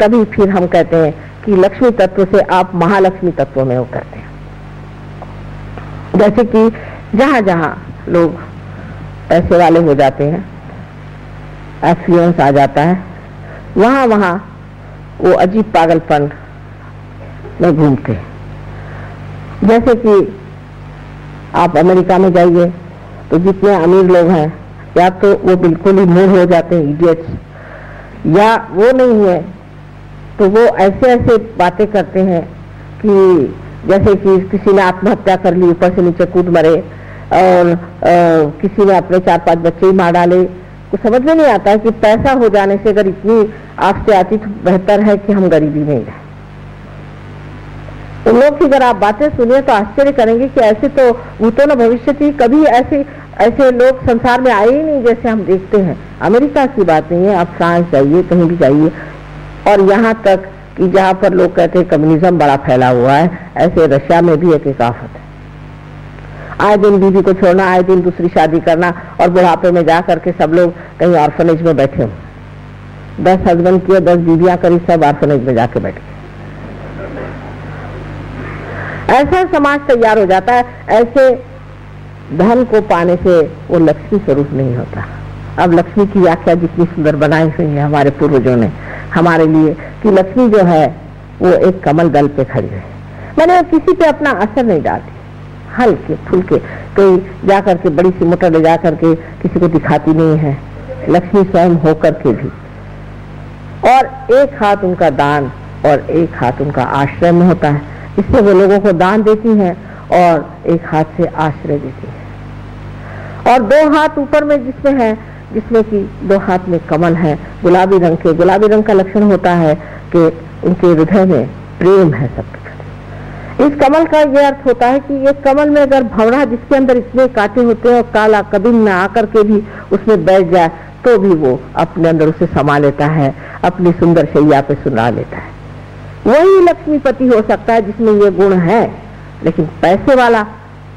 तभी फिर हम कहते हैं कि लक्ष्मी तत्व से आप महालक्ष्मी तत्व में उतरते हैं। जैसे कि जहाँ जहाँ लोग पैसे वाले हो जाते हैं। एफ्लुएंस आ जाता है। वहाँ वहाँ वो अजीब पागलपन में घूमते हैं। जैसे कि आप अमेरिका में जाइए तो जितने अमीर लोग हैं, या तो वो बिल्कुल ही मूड हो जाते हैं इडियट्स या वो नहीं है तो वो ऐसे ऐसे बातें करते हैं कि जैसे कि किसी ने आत्महत्या कर ली, ऊपर से नीचे कूद मरे और आ, किसी ने अपने चार पाँच बच्चे ही मार डाले। कुछ समझ में नहीं आता है कि पैसा हो जाने से अगर इतनी आपसे आती तो बेहतर है कि हम गरीबी में रहे। उन लोग की अगर आप बातें सुनिए तो आश्चर्य करेंगे कि ऐसे तो भूतों न भविष्य थी कभी ऐसे ऐसे लोग संसार में आए ही नहीं जैसे हम देखते हैं। अमेरिका की बात नहीं है आप फ्रांस जाइए कहीं भी जाइए। और यहाँ तक कि जहाँ पर लोग कहते हैं कम्युनिज्म बड़ा फैला हुआ है ऐसे रशिया में भी एक एक आफत है। आए दिन बीवी को छोड़ना, आए दिन दूसरी शादी करना और बुढ़ापे में जा करके सब लोग कहीं ऑर्फनेज में बैठे हो। दस हस्बैंड किए, दस बीवियाँ करी, सब ऑर्फनेज में जाके बैठ। गए ऐसा समाज तैयार हो जाता है, ऐसे धन को पाने से वो लक्ष्मी स्वरूप नहीं होता। अब लक्ष्मी की व्याख्या जितनी सुंदर बनाई हुई है हमारे पूर्वजों ने, हमारे लिए कि लक्ष्मी जो है, वो एक कमल दल पे खड़ी है। मैंने किसी पे अपना असर नहीं डालती हल्के फुलके कोई जा करके बड़ी सी मोटर ले जा करके किसी को दिखाती नहीं है। लक्ष्मी स्वयं होकर के भी। और एक हाथ उनका दान और एक हाथ उनका आश्रय में होता है। इससे वो लोगों को दान देती हैं और एक हाथ से आश्रय देती है। और दो हाथ ऊपर में जिसमें है, जिसमें कि दो हाथ में कमल है, गुलाबी रंग के। गुलाबी रंग का लक्षण होता है कि उनके हृदय में प्रेम है सबके। इस कमल का यह अर्थ होता है कि ये कमल में अगर भवरा जिसके अंदर इतने कांटे होते हैं और काला कभी न आकर के भी उसमें बैठ जाए तो भी वो अपने अंदर उसे समा लेता है, अपनी सुंदर शैया पे सुना लेता है। वही लक्ष्मीपति हो सकता है जिसमें ये गुण है, लेकिन पैसे वाला,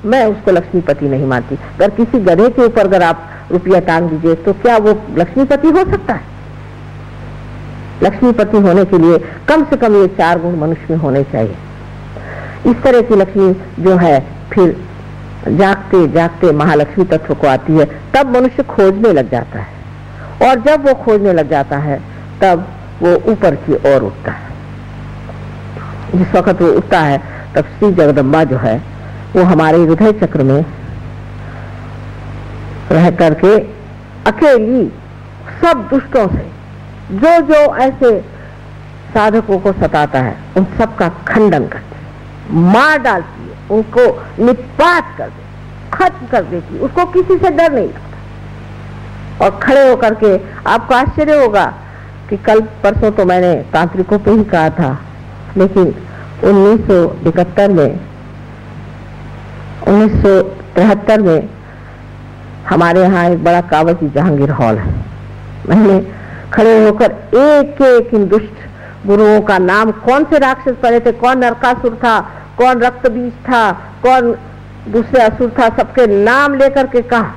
मैं उसको लक्ष्मीपति नहीं मानती। अगर किसी गधे के ऊपर अगर आप रुपया टांग दीजिए तो क्या वो लक्ष्मीपति हो सकता है? लक्ष्मीपति होने के लिए कम से कम ये चार गुण मनुष्य में होने चाहिए। इस तरह की लक्ष्मी जो है, फिर जागते जागते महालक्ष्मी तत्व को आती है, तब मनुष्य खोजने लग जाता है। और जब वो खोजने लग जाता है, तब वो ऊपर की ओर उठता है। जिस वक्त वो उठता है, तब श्री जगदम्बा जो है, वो हमारे हृदय चक्र में रह करके अकेली, सब दुष्टों से जो जो ऐसे साधकों को सताता है, उन सब का खंडन करती मार डालती है, उनको निपात कर दे खत्म कर देती उसको किसी से डर नहीं लगता। और खड़े होकर के आपको आश्चर्य होगा कि कल परसों तो मैंने तांत्रिकों पे ही कहा था, लेकिन उन्नीस सौ इकहत्तर में, उन्नीस सौ तिहत्तर में हमारे यहाँ एक बड़ा कावजी जहांगीर हॉल है। मैंने खड़े होकर एक एक इन दुष्ट गुरुओं का नाम। कौन से राक्षस पड़े थे? कौन नरकासुर था? कौन रक्त बीज था? कौन दूसरे असुर था? सबके नाम लेकर के कहा।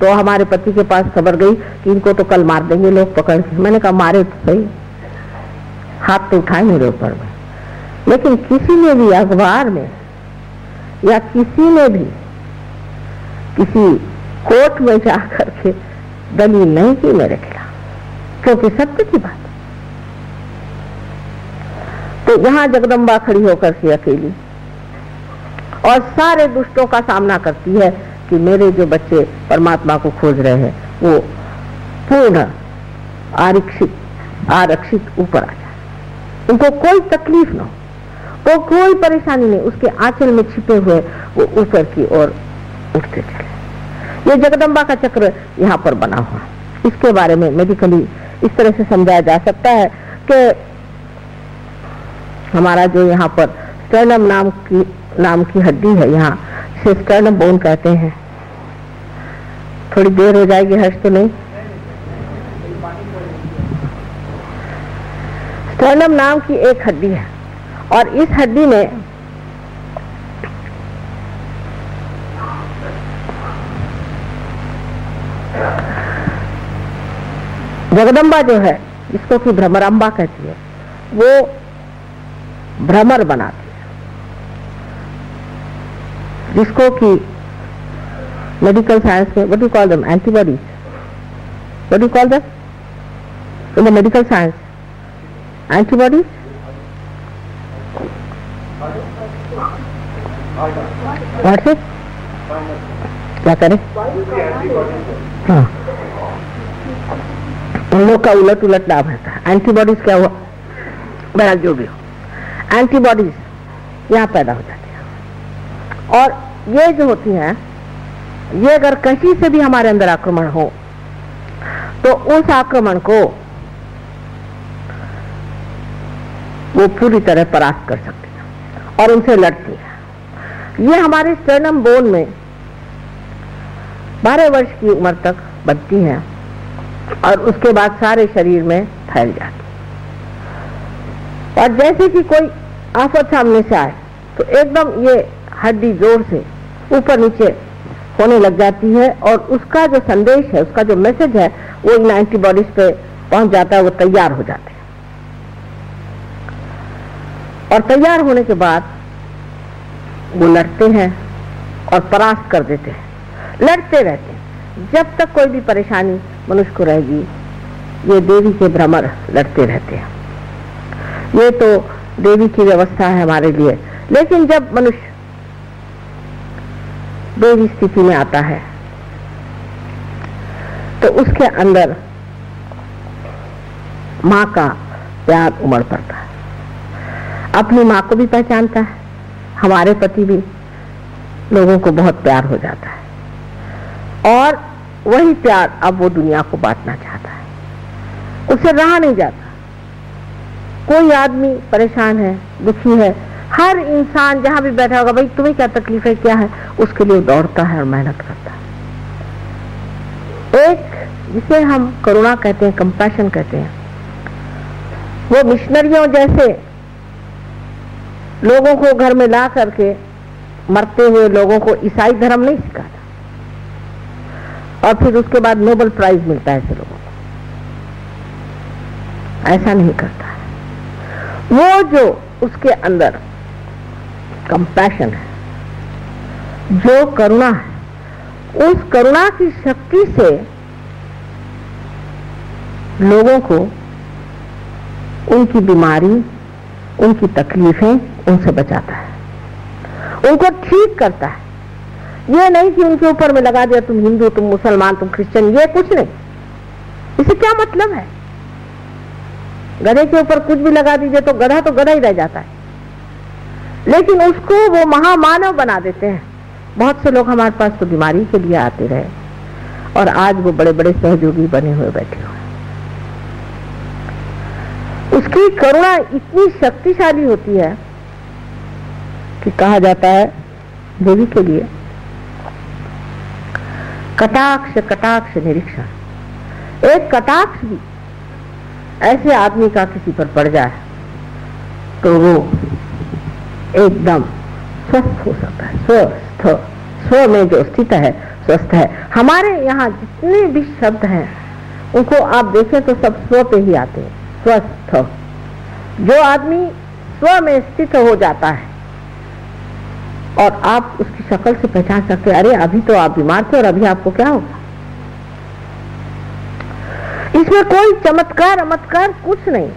तो हमारे पति के पास खबर गई कि इनको तो कल मार देंगे लोग पकड़ के। मैंने कहा, मारे तो सही। हाथ तो उठाए मेरे ऊपर में। लेकिन किसी ने भी अखबार में या किसी ने भी किसी कोर्ट में जाकर के दलील नहीं की मेरे खिलाफ। क्योंकि सत्य की बात तो यहाँ जगदम्बा खड़ी होकर के अकेली। और सारे दुष्टों का सामना करती है कि मेरे जो बच्चे परमात्मा को खोज रहे हैं, वो पूर्ण, आरक्षित आरक्षित ऊपर आ जाए। उनको कोई तकलीफ़ ना वो कोई परेशानी नहीं, उसके आंचल में छिपे हुए वो ऊपर की ओर उठते चले। ये जगदम्बा का चक्र यहाँ पर बना हुआ। इसके बारे में मेडिकली इस तरह से समझाया जा सकता है कि हमारा जो यहाँ पर स्टर्नम नाम की नाम की हड्डी है, यहाँ इसे स्टर्नम बोन कहते हैं। थोड़ी देर हो जाएगी, हर्ष तो नहीं? स्टर्नम नाम की एक हड्डी है, और इस हड्डी में जगदम्बा जो है, जिसको कि भ्रमराम्बा कहती है, वो भ्रमर बनाती है जिसको कि मेडिकल साइंस में what you call them antibodies what you call them in the medical science antibodies it क्या करें? हाँ। उन लोग का उलट उलट नाम है। एंटीबॉडीज क्या हुआ? बड़ा जो भी हो। एंटीबॉडीज यहाँ पैदा हो जाती है। और ये जो होती है, ये अगर कहीं से भी हमारे अंदर आक्रमण हो तो उस आक्रमण को वो पूरी तरह परास्त कर सकती है और उनसे लड़ती है। ये हमारे स्टर्नम बोन में बारह वर्ष की उम्र तक बनती है और उसके बाद सारे शरीर में फैल जाती और जैसे कि कोई आफत सामने से आए तो एकदम ये हड्डी ज़ोर से ऊपर नीचे होने लग जाती है और उसका जो संदेश है, उसका जो मैसेज है, वो इन एंटीबॉडीज पे पहुँच जाता है, वो तैयार हो जाते हैं। और तैयार होने के बाद वो लड़ते हैं और परास्त कर देते हैं। लड़ते रहते हैं। जब तक कोई भी परेशानी मनुष्य को रहेगी, ये देवी के भ्रमर लड़ते रहते हैं। ये तो देवी की व्यवस्था है हमारे लिए। लेकिन जब मनुष्य देवी स्थिति में आता है तो उसके अंदर माँ का प्यार उमड़ पड़ता है। अपनी माँ को भी पहचानता है, हमारे पति भी लोगों को बहुत प्यार हो जाता है। और वही प्यार अब वो दुनिया को बांटना चाहता है। उसे रहा नहीं जाता। कोई आदमी परेशान है, दुखी है, हर इंसान जहाँ भी बैठा होगा, भाई तुम्हें क्या तकलीफ़ है, क्या है, उसके लिए दौड़ता है और मेहनत करता है। एक जिसे हम करुणा कहते हैं कंपैशन कहते हैं, वो मिशनरियों जैसे लोगों को घर में ला करके मरते हुए लोगों को ईसाई धर्म नहीं सिखाता। और फिर उसके बाद नोबल प्राइज मिलता है ऐसे लोगों को। ऐसा नहीं करता वो जो उसके अंदर कंपैशन है, जो करुणा है, उस करुणा की शक्ति से लोगों को उनकी बीमारी, उनकी तकलीफें उनसे बचाता है, उनको ठीक करता है। ये नहीं कि उनके ऊपर में लगा दिया, तुम हिंदू, तुम मुसलमान, तुम क्रिश्चियन, ये कुछ नहीं। इसे क्या मतलब है? गधे के ऊपर कुछ भी लगा दीजिए तो गधा तो गधा ही रह जाता है। लेकिन उसको वो महामानव बना देते हैं। बहुत से लोग हमारे पास तो बीमारी के लिए आते रहे और आज वो बड़े बड़े सहयोगी बने हुए बैठे हुए उसकी करुणा इतनी शक्तिशाली होती है कि कहा जाता है देवी के लिए, कटाक्ष कटाक्ष निरीक्षण। एक कटाक्ष भी ऐसे आदमी का किसी पर पड़ जाए तो वो एकदम स्वस्थ हो सकता है, स्वस्थ, स्व में जो स्थित है, स्वस्थ है। हमारे यहाँ जितने भी शब्द हैं, उनको आप देखें तो सब स्व पे ही आते हैं, स्वस्थ। जो आदमी स्व में स्थित हो जाता है, और आप उसकी शक्ल से पहचान सकते अरे अभी तो आप बीमार थे और अभी आपको क्या होगा? इसमें कोई चमत्कार, अमत्कार कुछ नहीं।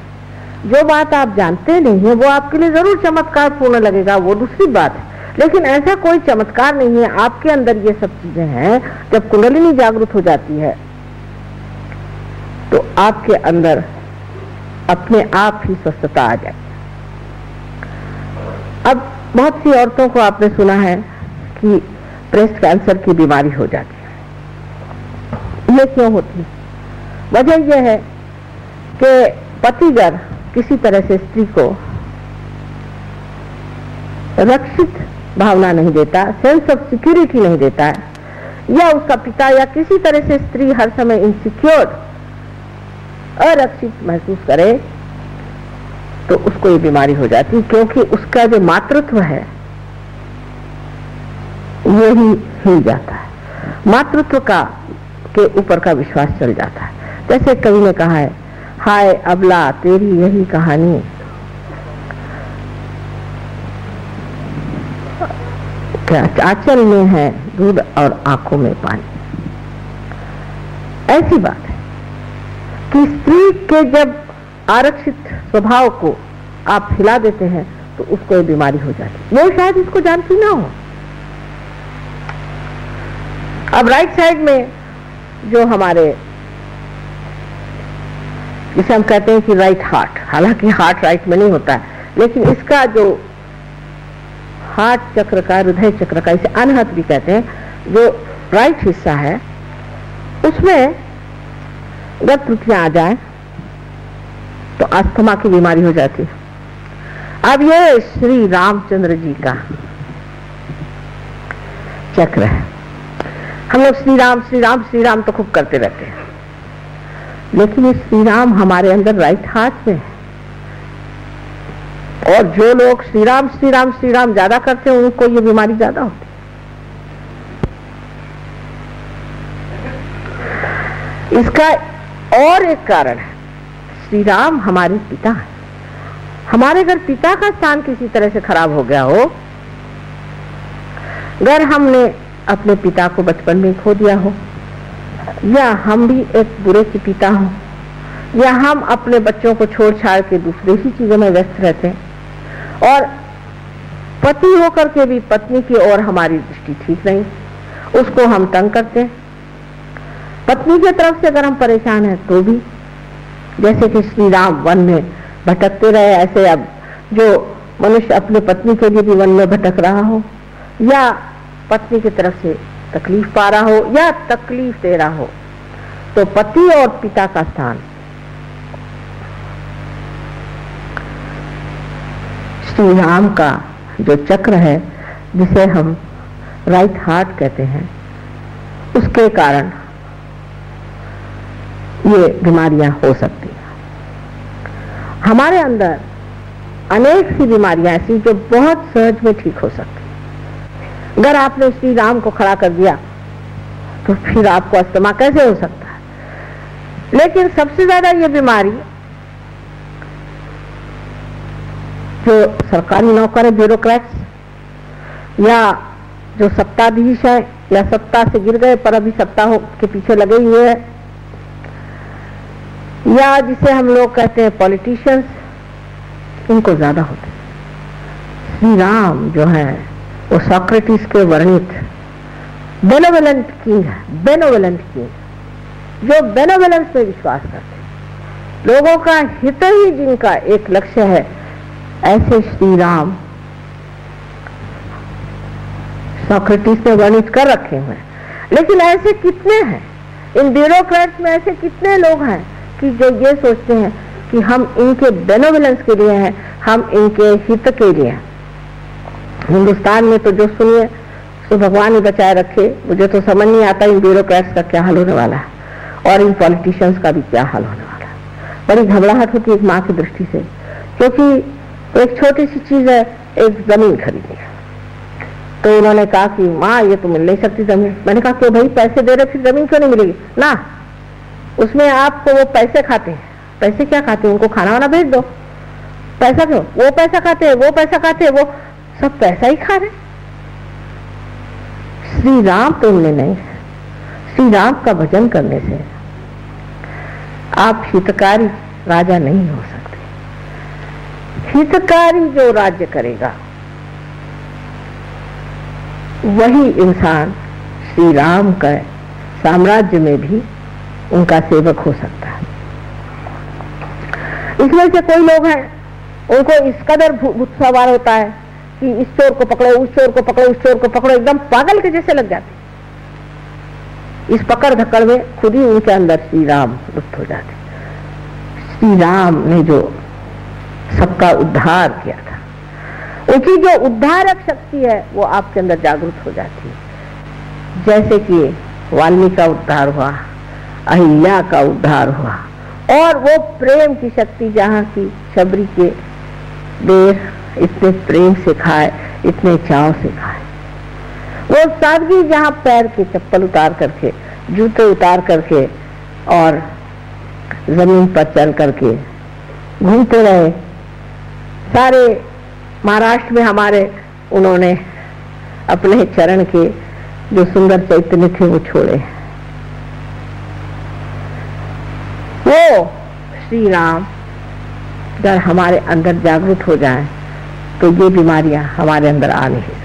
जो बात आप जानते नहीं है, वो आपके लिए ज़रूर चमत्कार पूर्ण लगेगा, वो दूसरी बात है। लेकिन ऐसा कोई चमत्कार नहीं है, आपके अंदर ये सब चीज़ें हैं, जब कुंडलिनी जागृत हो जाती है तो आपके अंदर अपने आप ही स्वस्थता आ जाए अब बहुत सी औरतों को आपने सुना है कि ब्रेस्ट कैंसर की बीमारी हो जाती है। ये क्यों होती है? वजह यह है कि पतिगर किसी तरह से स्त्री को रक्षित भावना नहीं देता सेंस ऑफ़ सिक्योरिटी नहीं देता है। या उसका पिता या किसी तरह से स्त्री हर समय इनसिक्योर अरक्षित महसूस करे तो उसको ये बीमारी हो जाती क्योंकि उसका जो मातृत्व है वो ही हिल जाता है। मातृत्व का के ऊपर का विश्वास चल जाता है। जैसे कवि ने कहा है, हाय अबला, तेरी यही कहानी। आंचल में है दूध और आँखों में पानी? ऐसी बात है कि स्त्री के जब आरक्षित स्वभाव को आप हिला देते हैं तो उसको ये बीमारी हो जाती है। वो शायद इसको जानती ना हो। अब राइट साइड में जो हमारे जिसे हम कहते हैं कि राइट हार्ट हालाँकि हार्ट राइट में नहीं होता है, लेकिन इसका जो हार्ट चक्र का, हृदय चक्र का, इसे अनहत भी कहते हैं, जो राइट हिस्सा है, उसमें जब त्रुटियाँ आ जाए तो अस्थमा की बीमारी हो जाती है। अब यह श्री रामचंद्र जी का चक्र है। हम लोग श्री राम श्री राम श्री राम तो खूब करते रहते हैं। लेकिन ये श्री राम हमारे अंदर राइट हाथ में है। और जो लोग श्री राम श्री राम श्री राम ज़्यादा करते हैं, उनको ये बीमारी ज़्यादा होती है। इसका और एक कारण है। श्री राम हमारे पिता है। हमारे घर पिता का स्थान किसी तरह से खराब हो गया हो, अगर हमने अपने पिता को बचपन में खो दिया हो या हम भी एक बुरे के पिता हो, या हम अपने बच्चों को छोड़ छाड़ के दूसरे ही चीज़ों में व्यस्त रहते हैं। और पति होकर के भी पत्नी की ओर हमारी दृष्टि ठीक नहीं, उसको हम तंग करते हैं। पत्नी की तरफ़ से अगर हम परेशान हैं तो भी, जैसे कि श्री राम वन में भटकते रहे, ऐसे अब जो मनुष्य अपने पत्नी के लिए भी वन में भटक रहा हो, या पत्नी की तरफ़ से तकलीफ़ पा रहा हो या तकलीफ़ दे रहा हो तो पति और पिता का स्थान। श्री राम का जो चक्र है, जिसे हम राइट हार्ट कहते हैं, उसके कारण ये बीमारियाँ हो सकती हैं। हमारे अंदर अनेक सी बीमारियाँ ऐसी जो बहुत सहज में ठीक हो सकती अगर आपने श्री राम को खड़ा कर दिया तो फिर आपको अस्थमा कैसे हो सकता है? लेकिन सबसे ज़्यादा ये बीमारी जो सरकारी नौकर है ब्यूरोक्रेट्स, या जो सत्ताधीश है, या सत्ता से गिर गए, पर अभी सत्ता के पीछे लगे हुए हैं, या जिसे हम लोग कहते हैं पॉलिटिशियंस इनको ज़्यादा होते श्री राम जो है वो सॉक्रेटिस के वर्णित, बेनोवेलेंट किंग है, बेनोवेलेंट किंग जो बेनोवेलेंस में विश्वास करते लोगों का हित ही जिनका एक लक्ष्य है, ऐसे श्री राम सॉक्रेटिस ने वर्णित कर रखे हुए लेकिन ऐसे कितने हैं? इन ब्यूरोक्रेट्स में ऐसे कितने लोग हैं कि जो ये सोचते हैं कि हम इनके बेनोविलेंस के लिए हैं, हम इनके हित के लिए हैं। हिंदुस्तान में तो जो सुनिए तो भगवान ही बचाए रखे, मुझे तो समझ नहीं आता इन ब्यूरोक्रेट्स का क्या हाल होने वाला है और इन पॉलिटिशियंस का भी क्या हाल होने वाला है। बड़ी घबराहट होती है एक माँ की दृष्टि से, क्योंकि एक छोटी सी चीज़ है, एक ज़मीन खरीदनी है। तो उन्होंने कहा कि, माँ, ये तो मिल नहीं सकती ज़मीन। मैंने कहा, क्यों भाई, पैसे दे रहे फिर ज़मीन क्यों नहीं मिलेगी? ना, उसमें आपको वो पैसे खाते हैं। पैसे क्या खाते हैं? उनको खाना वाना भेज दो। पैसा क्यों? वो पैसा खाते हैं, वो पैसा खाते हैं, वो सब पैसा ही खा रहे श्री राम तो उनमें नहीं श्री राम का भजन करने से आप हितकारी राजा नहीं हो सकते। हितकारी जो राज्य करेगा, वही इंसान श्री राम का साम्राज्य में भी उनका सेवक हो सकता है। इसमें से कोई लोग हैं, उनको इस कदर भूत सवार होता है। कि इस चोर को पकड़ो, उस चोर को पकड़ो, उस चोर को पकड़ो, एकदम पागल के जैसे लग जाते। इस पकड़ धक्कड़ में खुद ही उनके अंदर श्री राम लुप्त हो जाते। श्री राम ने जो सबका उद्धार किया था, उनकी जो उद्धारक शक्ति है, वो आपके अंदर जागृत हो जाती है। जैसे कि वाल्मीकि का उद्धार हुआ, अहिल्या का उद्धार हुआ, और वो प्रेम की शक्ति जहाँ की शबरी के देर इतने प्रेम से खाए, इतने चाव से खाए। वो सादगी जहाँ पैर के चप्पल उतार करके, जूते उतार करके और ज़मीन पर चल करके घूमते रहे। सारे महाराष्ट्र में हमारे उन्होंने अपने चरण के जो सुंदर चैतन्य थे वो छोड़े। वो श्री राम अगर हमारे अंदर जागृत हो जाए। तो ये बीमारियाँ हमारे अंदर आ नहीं सकती।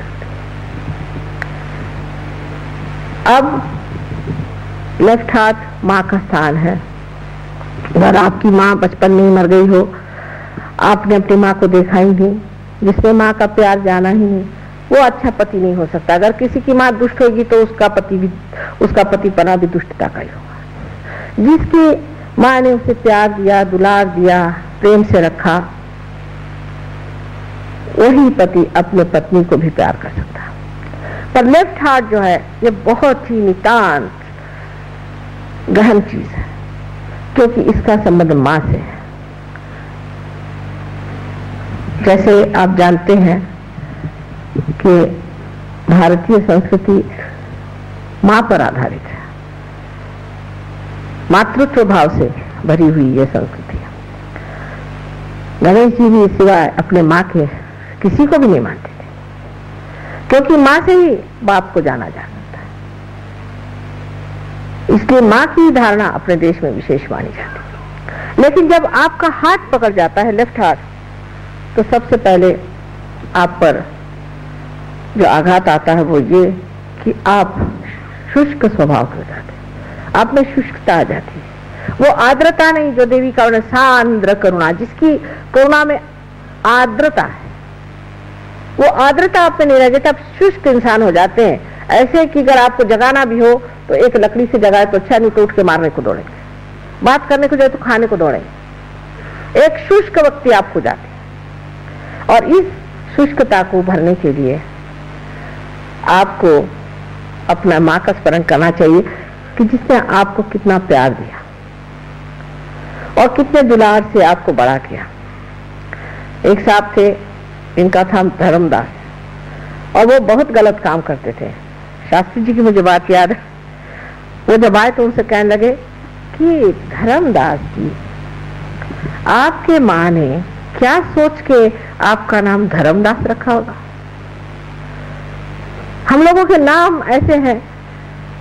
अब लेफ़्ट हाथ माँ का स्थान है। अगर आपकी माँ बचपन में ही मर गई हो, आपने अपनी माँ को देखा ही नहीं जिसमें माँ का प्यार जाना ही नहीं, वो अच्छा पति नहीं हो सकता। अगर किसी की माँ दुष्ट होगी तो उसका पति भी, उसका पति पना भी दुष्टता का ही होगा। जिसकी माँ ने उसे प्यार दिया, दुलार दिया, प्रेम से रखा वही पति अपने पत्नी को भी प्यार कर सकता पर लेफ़्ट हार्ट जो है, ये बहुत ही नितांत गहन चीज़ है, क्योंकि इसका संबंध माँ से है। जैसे आप जानते हैं कि भारतीय संस्कृति माँ पर आधारित है। मातृत्व भाव से भरी हुई यह संस्कृति है। गणेश जी भी सिवाय अपने माँ के किसी को भी नहीं मानते थे। क्योंकि माँ से ही बाप को जाना जाता है इसलिए माँ की धारणा अपने देश में विशेष मानी जाती है। लेकिन जब आपका हाथ पकड़ जाता है लेफ़्ट हाथ तो सबसे पहले आप पर जो आघात आता है वो ये कि आप शुष्क स्वभाव के हो जाते आप में शुष्कता आ जाती है। वो आर्द्रता नहीं, जो देवी का सांद्र करुणा, जिसकी करुणा में आर्द्रता है। वो आर्द्रता आप में नहीं रह आप शुष्क इंसान हो जाते हैं। ऐसे कि अगर आपको जगाना भी हो तो एक लकड़ी से जगाए तो अच्छा नहीं तो उठ के मारने को दौड़ेंगे बात करने को जाए तो खाने को दौड़ेंगे एक शुष्क व्यक्ति आप हो। जाते और इस शुष्कता को भरने के लिए आपको अपना माँ का स्मरण करना चाहिए कि जिसने आपको कितना प्यार दिया और कितने दुलार से आपको बड़ा किया। एक साहब थे इनका था धर्मदास। और वो बहुत गलत काम करते थे। शास्त्री जी की मुझे बात याद है। वो जब आए तो उनसे कहने लगे कि धर्मदास जी, आपके माँ ने क्या सोच के आपका नाम धर्मदास रखा होगा? हम लोगों के नाम ऐसे हैं,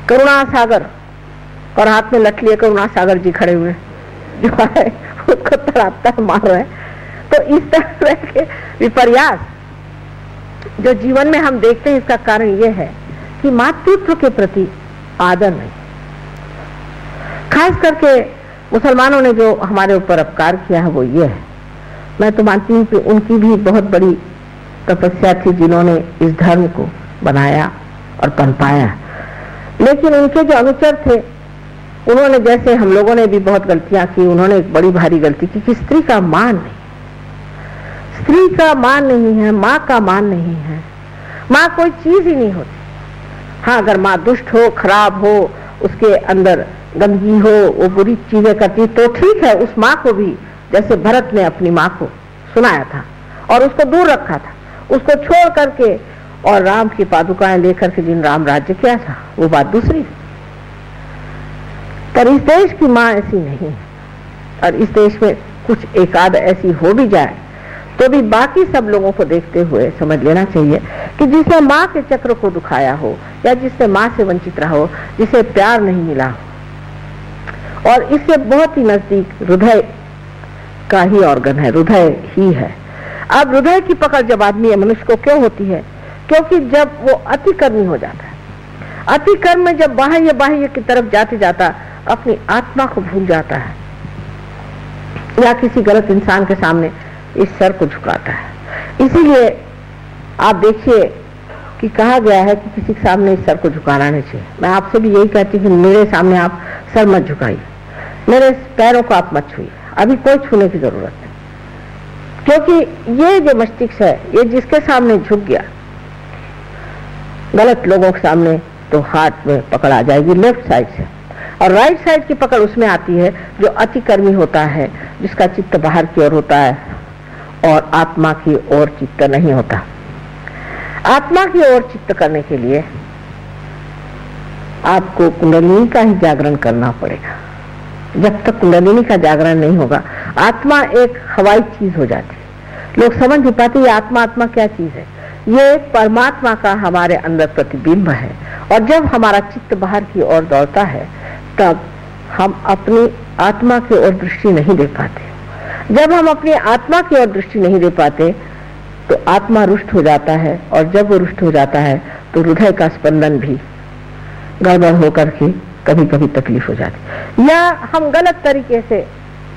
करुणा सागर। और हाथ में लट लिए करुणा सागर जी खड़े हुए। जो है, उसको तड़ाता मार रहे तो इस तरह के विपर्यास जो जीवन में हम देखते हैं, इसका कारण यह है कि मातृत्व के प्रति आदर नहीं। खास करके मुसलमानों ने जो हमारे ऊपर अपकार किया है, वो ये है। मैं तो मानती हूँ कि उनकी भी बहुत बड़ी तपस्या थी जिन्होंने इस धर्म को बनाया और पनपाया। लेकिन उनके जो अनुचर थे, उन्होंने जैसे हम लोगों ने भी बहुत गलतियाँ की, उन्होंने एक बड़ी भारी गलती की कि स्त्री का मान नहीं। स्त्री का मान नहीं है, माँ का मान नहीं है। माँ कोई चीज़ ही नहीं होती। हाँ अगर माँ दुष्ट हो, खराब हो, उसके अंदर गंदगी हो, वो बुरी चीज़ें करती तो ठीक है, उस माँ को भी, जैसे भरत ने अपनी माँ को सुनाया था और उसको दूर रखा था। उसको छोड़ करके और राम की पादुकाएँ लेकर के जिन राम राज्य किया था, वो बात दूसरी। पर इस देश की माँ ऐसी नहीं है। और इस देश में कुछ एकाद ऐसी हो भी जाए तो भी बाकी सब लोगों को देखते हुए समझ लेना चाहिए कि जिसने माँ के चक्र को दुखाया हो या जिसने माँ से वंचित रहा हो, जिसे प्यार नहीं मिला और इससे बहुत ही नज़दीक हृदय का ही ऑर्गन है, हृदय ही है। अब हृदय की पकड़ जब आदमी मनुष्य को क्यों होती है? क्योंकि जब वो अतिकर्मी हो जाता है। अतिकर्म में जब बाह्य बाह्य की तरफ़ जाते जाता, अपनी आत्मा को भूल जाता है। या किसी गलत इंसान के सामने इस सर को झुकाता है। इसीलिए आप देखिए कि कहा गया है कि किसी के सामने इस सर को झुकाना नहीं चाहिए। मैं आपसे भी यही कहती हूँ कि मेरे सामने आप सर मत झुकाइए। मेरे पैरों को आप मत छुइए। अभी कोई छूने की ज़रूरत नहीं। क्योंकि ये जो मस्तिष्क है, ये जिसके सामने झुक गया, गलत लोगों के सामने तो हाथ में पकड़ आ जाएगी लेफ़्ट साइड से। और राइट साइड की पकड़ उसमें आती है जो अतिकर्मी होता है, जिसका चित्त बाहर की ओर होता है। और आत्मा की ओर चित्त नहीं होता। आत्मा की ओर चित्त करने के लिए आपको कुंडलिनी का ही जागरण करना पड़ेगा। जब तक कुंडलिनी का जागरण नहीं होगा, आत्मा एक हवाई चीज़ हो जाती है। लोग समझ नहीं पाते आत्मा आत्मा क्या चीज़ है। ये परमात्मा का हमारे अंदर प्रतिबिंब है। और जब हमारा चित्त बाहर की ओर दौड़ता है, तब हम अपनी आत्मा की ओर दृष्टि नहीं दे पाते। जब हम अपनी आत्मा की ओर दृष्टि नहीं दे पाते तो आत्मा रुष्ट हो जाता है, और जब वो रुष्ट हो जाता है तो हृदय का स्पंदन भी गड़बड़ होकर के कभी कभी तकलीफ़ हो जाती या हम गलत तरीके से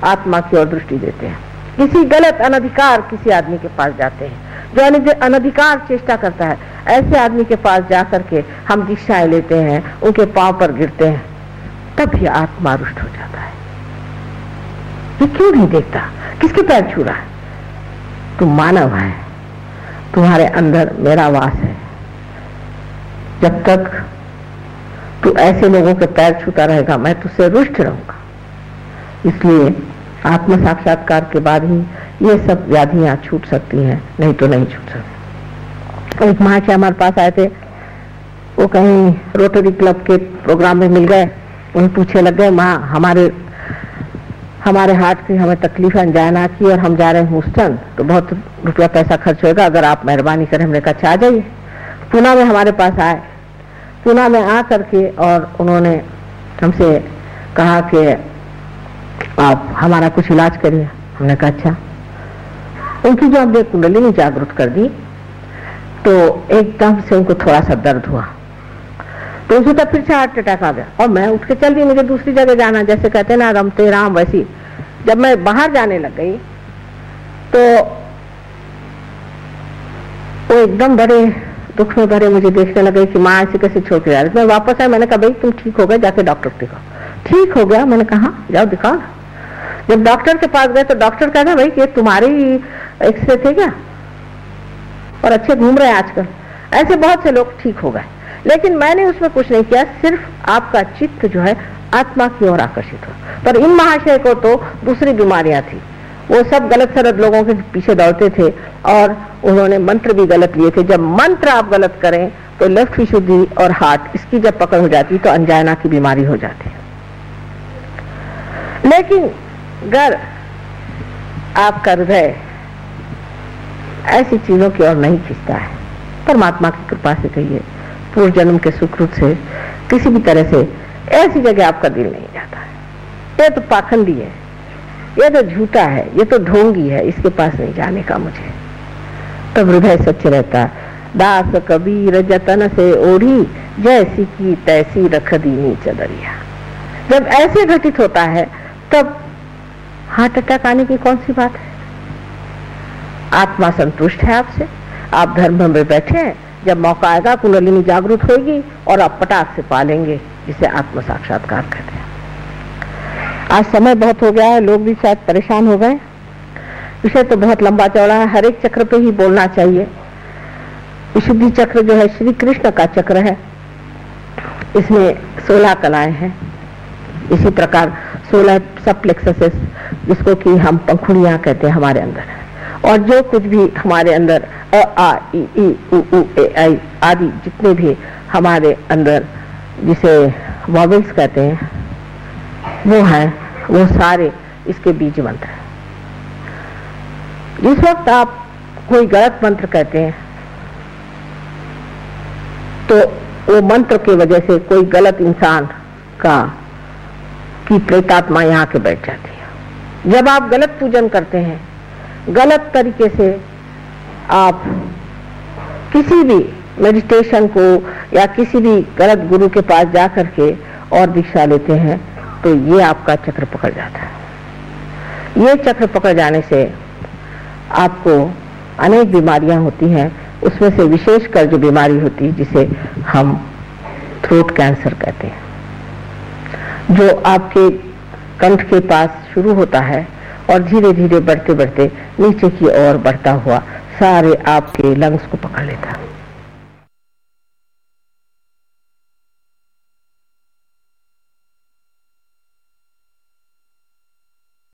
आत्मा की ओर दृष्टि देते हैं। किसी गलत अनधिकार किसी आदमी के पास जाते हैं, जो अनधिकार चेष्टा करता है। ऐसे आदमी के पास जा करके हम दीक्षाएँ लेते हैं, उनके पाँव पर गिरते हैं, तब भी आत्मा रुष्ट हो जाता है। ये क्यों नहीं देखता? किसके पैर छू रहा है? तुम मानव है। तुम्हारे अंदर मेरा वास है। जब तक तू ऐसे लोगों के पैर छूता रहेगा, मैं तुझसे रुष्ट रहूँगा। इसलिए आत्म साक्षात्कार के बाद ही ये सब व्याधियाँ छूट सकती हैं, नहीं तो नहीं छूट सकती। एक माँ के हमारे पास आए थे। वो कहीं रोटरी क्लब के प्रोग्राम में मिल गए। उन्हें पूछे लग गए, माँ, हमारे हमारे हार्ट की हमें तकलीफ़ अंजाना की और हम जा रहे हैं ह्यूस्टन तो बहुत रुपया पैसा खर्च होगा अगर आप मेहरबानी करें हमने कहा अच्छा, आ जाइए। पूना में हमारे पास आए। पूना में आ करके और उन्होंने हमसे कहा कि आप हमारा कुछ इलाज करिए। हमने कहा अच्छा। उनकी जो हमने कुंडली जागृत कर दी तो एकदम से उनको थोड़ा सा दर्द हुआ। तो उसे तक फिर से हार्ट अटैक आ गया। और मैं उठ के चल दी मुझे दूसरी जगह जाना, जैसे कहते ना रमते राम, वैसी। जब मैं बाहर जाने लग गई तो वो एकदम बड़े दुख में भरे मुझे देखने लगे कि माँ ऐसे कैसे छोड़ के जा रही। मैं वापस आया, मैंने कहा, भाई, तुम ठीक हो गए, जाके डॉक्टर दिखाओ। ठीक हो गया? मैंने कहा जाओ, दिखाओ जब डॉक्टर के पास गए तो डॉक्टर कहना भाई कि तुम्हारे ही एक्सरे थे क्या? और अच्छे घूम रहे हैं आजकल। ऐसे बहुत से लोग ठीक हो गए। लेकिन मैंने उसमें कुछ नहीं किया, सिर्फ़ आपका चित्त जो है, आत्मा की ओर आकर्षित हो पर इन महाशय को तो दूसरी बीमारियाँ थी। वो सब गलत सलत लोगों के पीछे दौड़ते थे और उन्होंने मंत्र भी गलत लिए थे। जब मंत्र आप गलत करें तो लेफ़्ट विशुद्धि और हार्ट इसकी जब पकड़ हो जाती तो अंजायना की बीमारी हो जाती है। लेकिन अगर आपका हृदय ऐसी चीज़ों की ओर नहीं खींचता है, परमात्मा की कृपा से कहिए पूर्व जन्म के सुकृत से किसी भी तरह से ऐसी जगह आपका दिल नहीं जाता है। ये तो पाखंडी है ये तो झूठा है ये तो ढोंगी है, इसके पास नहीं जाने का मुझे। तब हृदय सच रहता, दास कबीर जतन से ओढ़ी, जैसी की तैसी रख दी दीनी चदरिया। जब ऐसे घटित होता है, तब हार्ट अटैक आने की कौन सी बात है? आत्मा संतुष्ट है आपसे? आप धर्म में बैठे हैं जब मौका आएगा कुंडलिनी जागरूक होगी और आप पटाख से पालेंगे, जिसे आत्म साक्षात्कार कहते हैं। आज समय बहुत हो गया है, लोग भी शायद परेशान हो गए। विषय तो बहुत लंबा चौड़ा है, हर एक चक्र पे ही बोलना चाहिए। विशुद्धि चक्र जो है, श्री कृष्ण का चक्र है। इसमें सोलह कलाएँ हैं। इसी प्रकार सोलह सब जिसको कि हम पंखुड़ियाँ कहते हैं हमारे अंदर। है और जो कुछ भी हमारे अंदर अ, आ, ई ई, उ उ, ए, आई, आदि जितने भी हमारे अंदर जिसे वॉवल्स कहते हैं, वो हैं, वो सारे इसके बीज मंत्र जिस वक्त आप कोई गलत मंत्र कहते हैं तो वो मंत्र की वजह से कोई गलत इंसान का, की प्रेतात्मा यहाँ के बैठ जाती है। जब आप गलत पूजन करते हैं गलत तरीके से आप किसी भी मेडिटेशन को या किसी भी गलत गुरु के पास जा करके और दीक्षा लेते हैं तो ये आपका चक्र पकड़ जाता है। ये चक्र पकड़ जाने से आपको अनेक बीमारियाँ होती हैं। उसमें से विशेषकर जो बीमारी होती है, जिसे हम थ्रोट कैंसर कहते हैं, जो आपके कंठ के पास शुरू होता है और धीरे धीरे बढ़ते बढ़ते नीचे की ओर बढ़ता हुआ सारे आपके लंग्स को पकड़ लेता।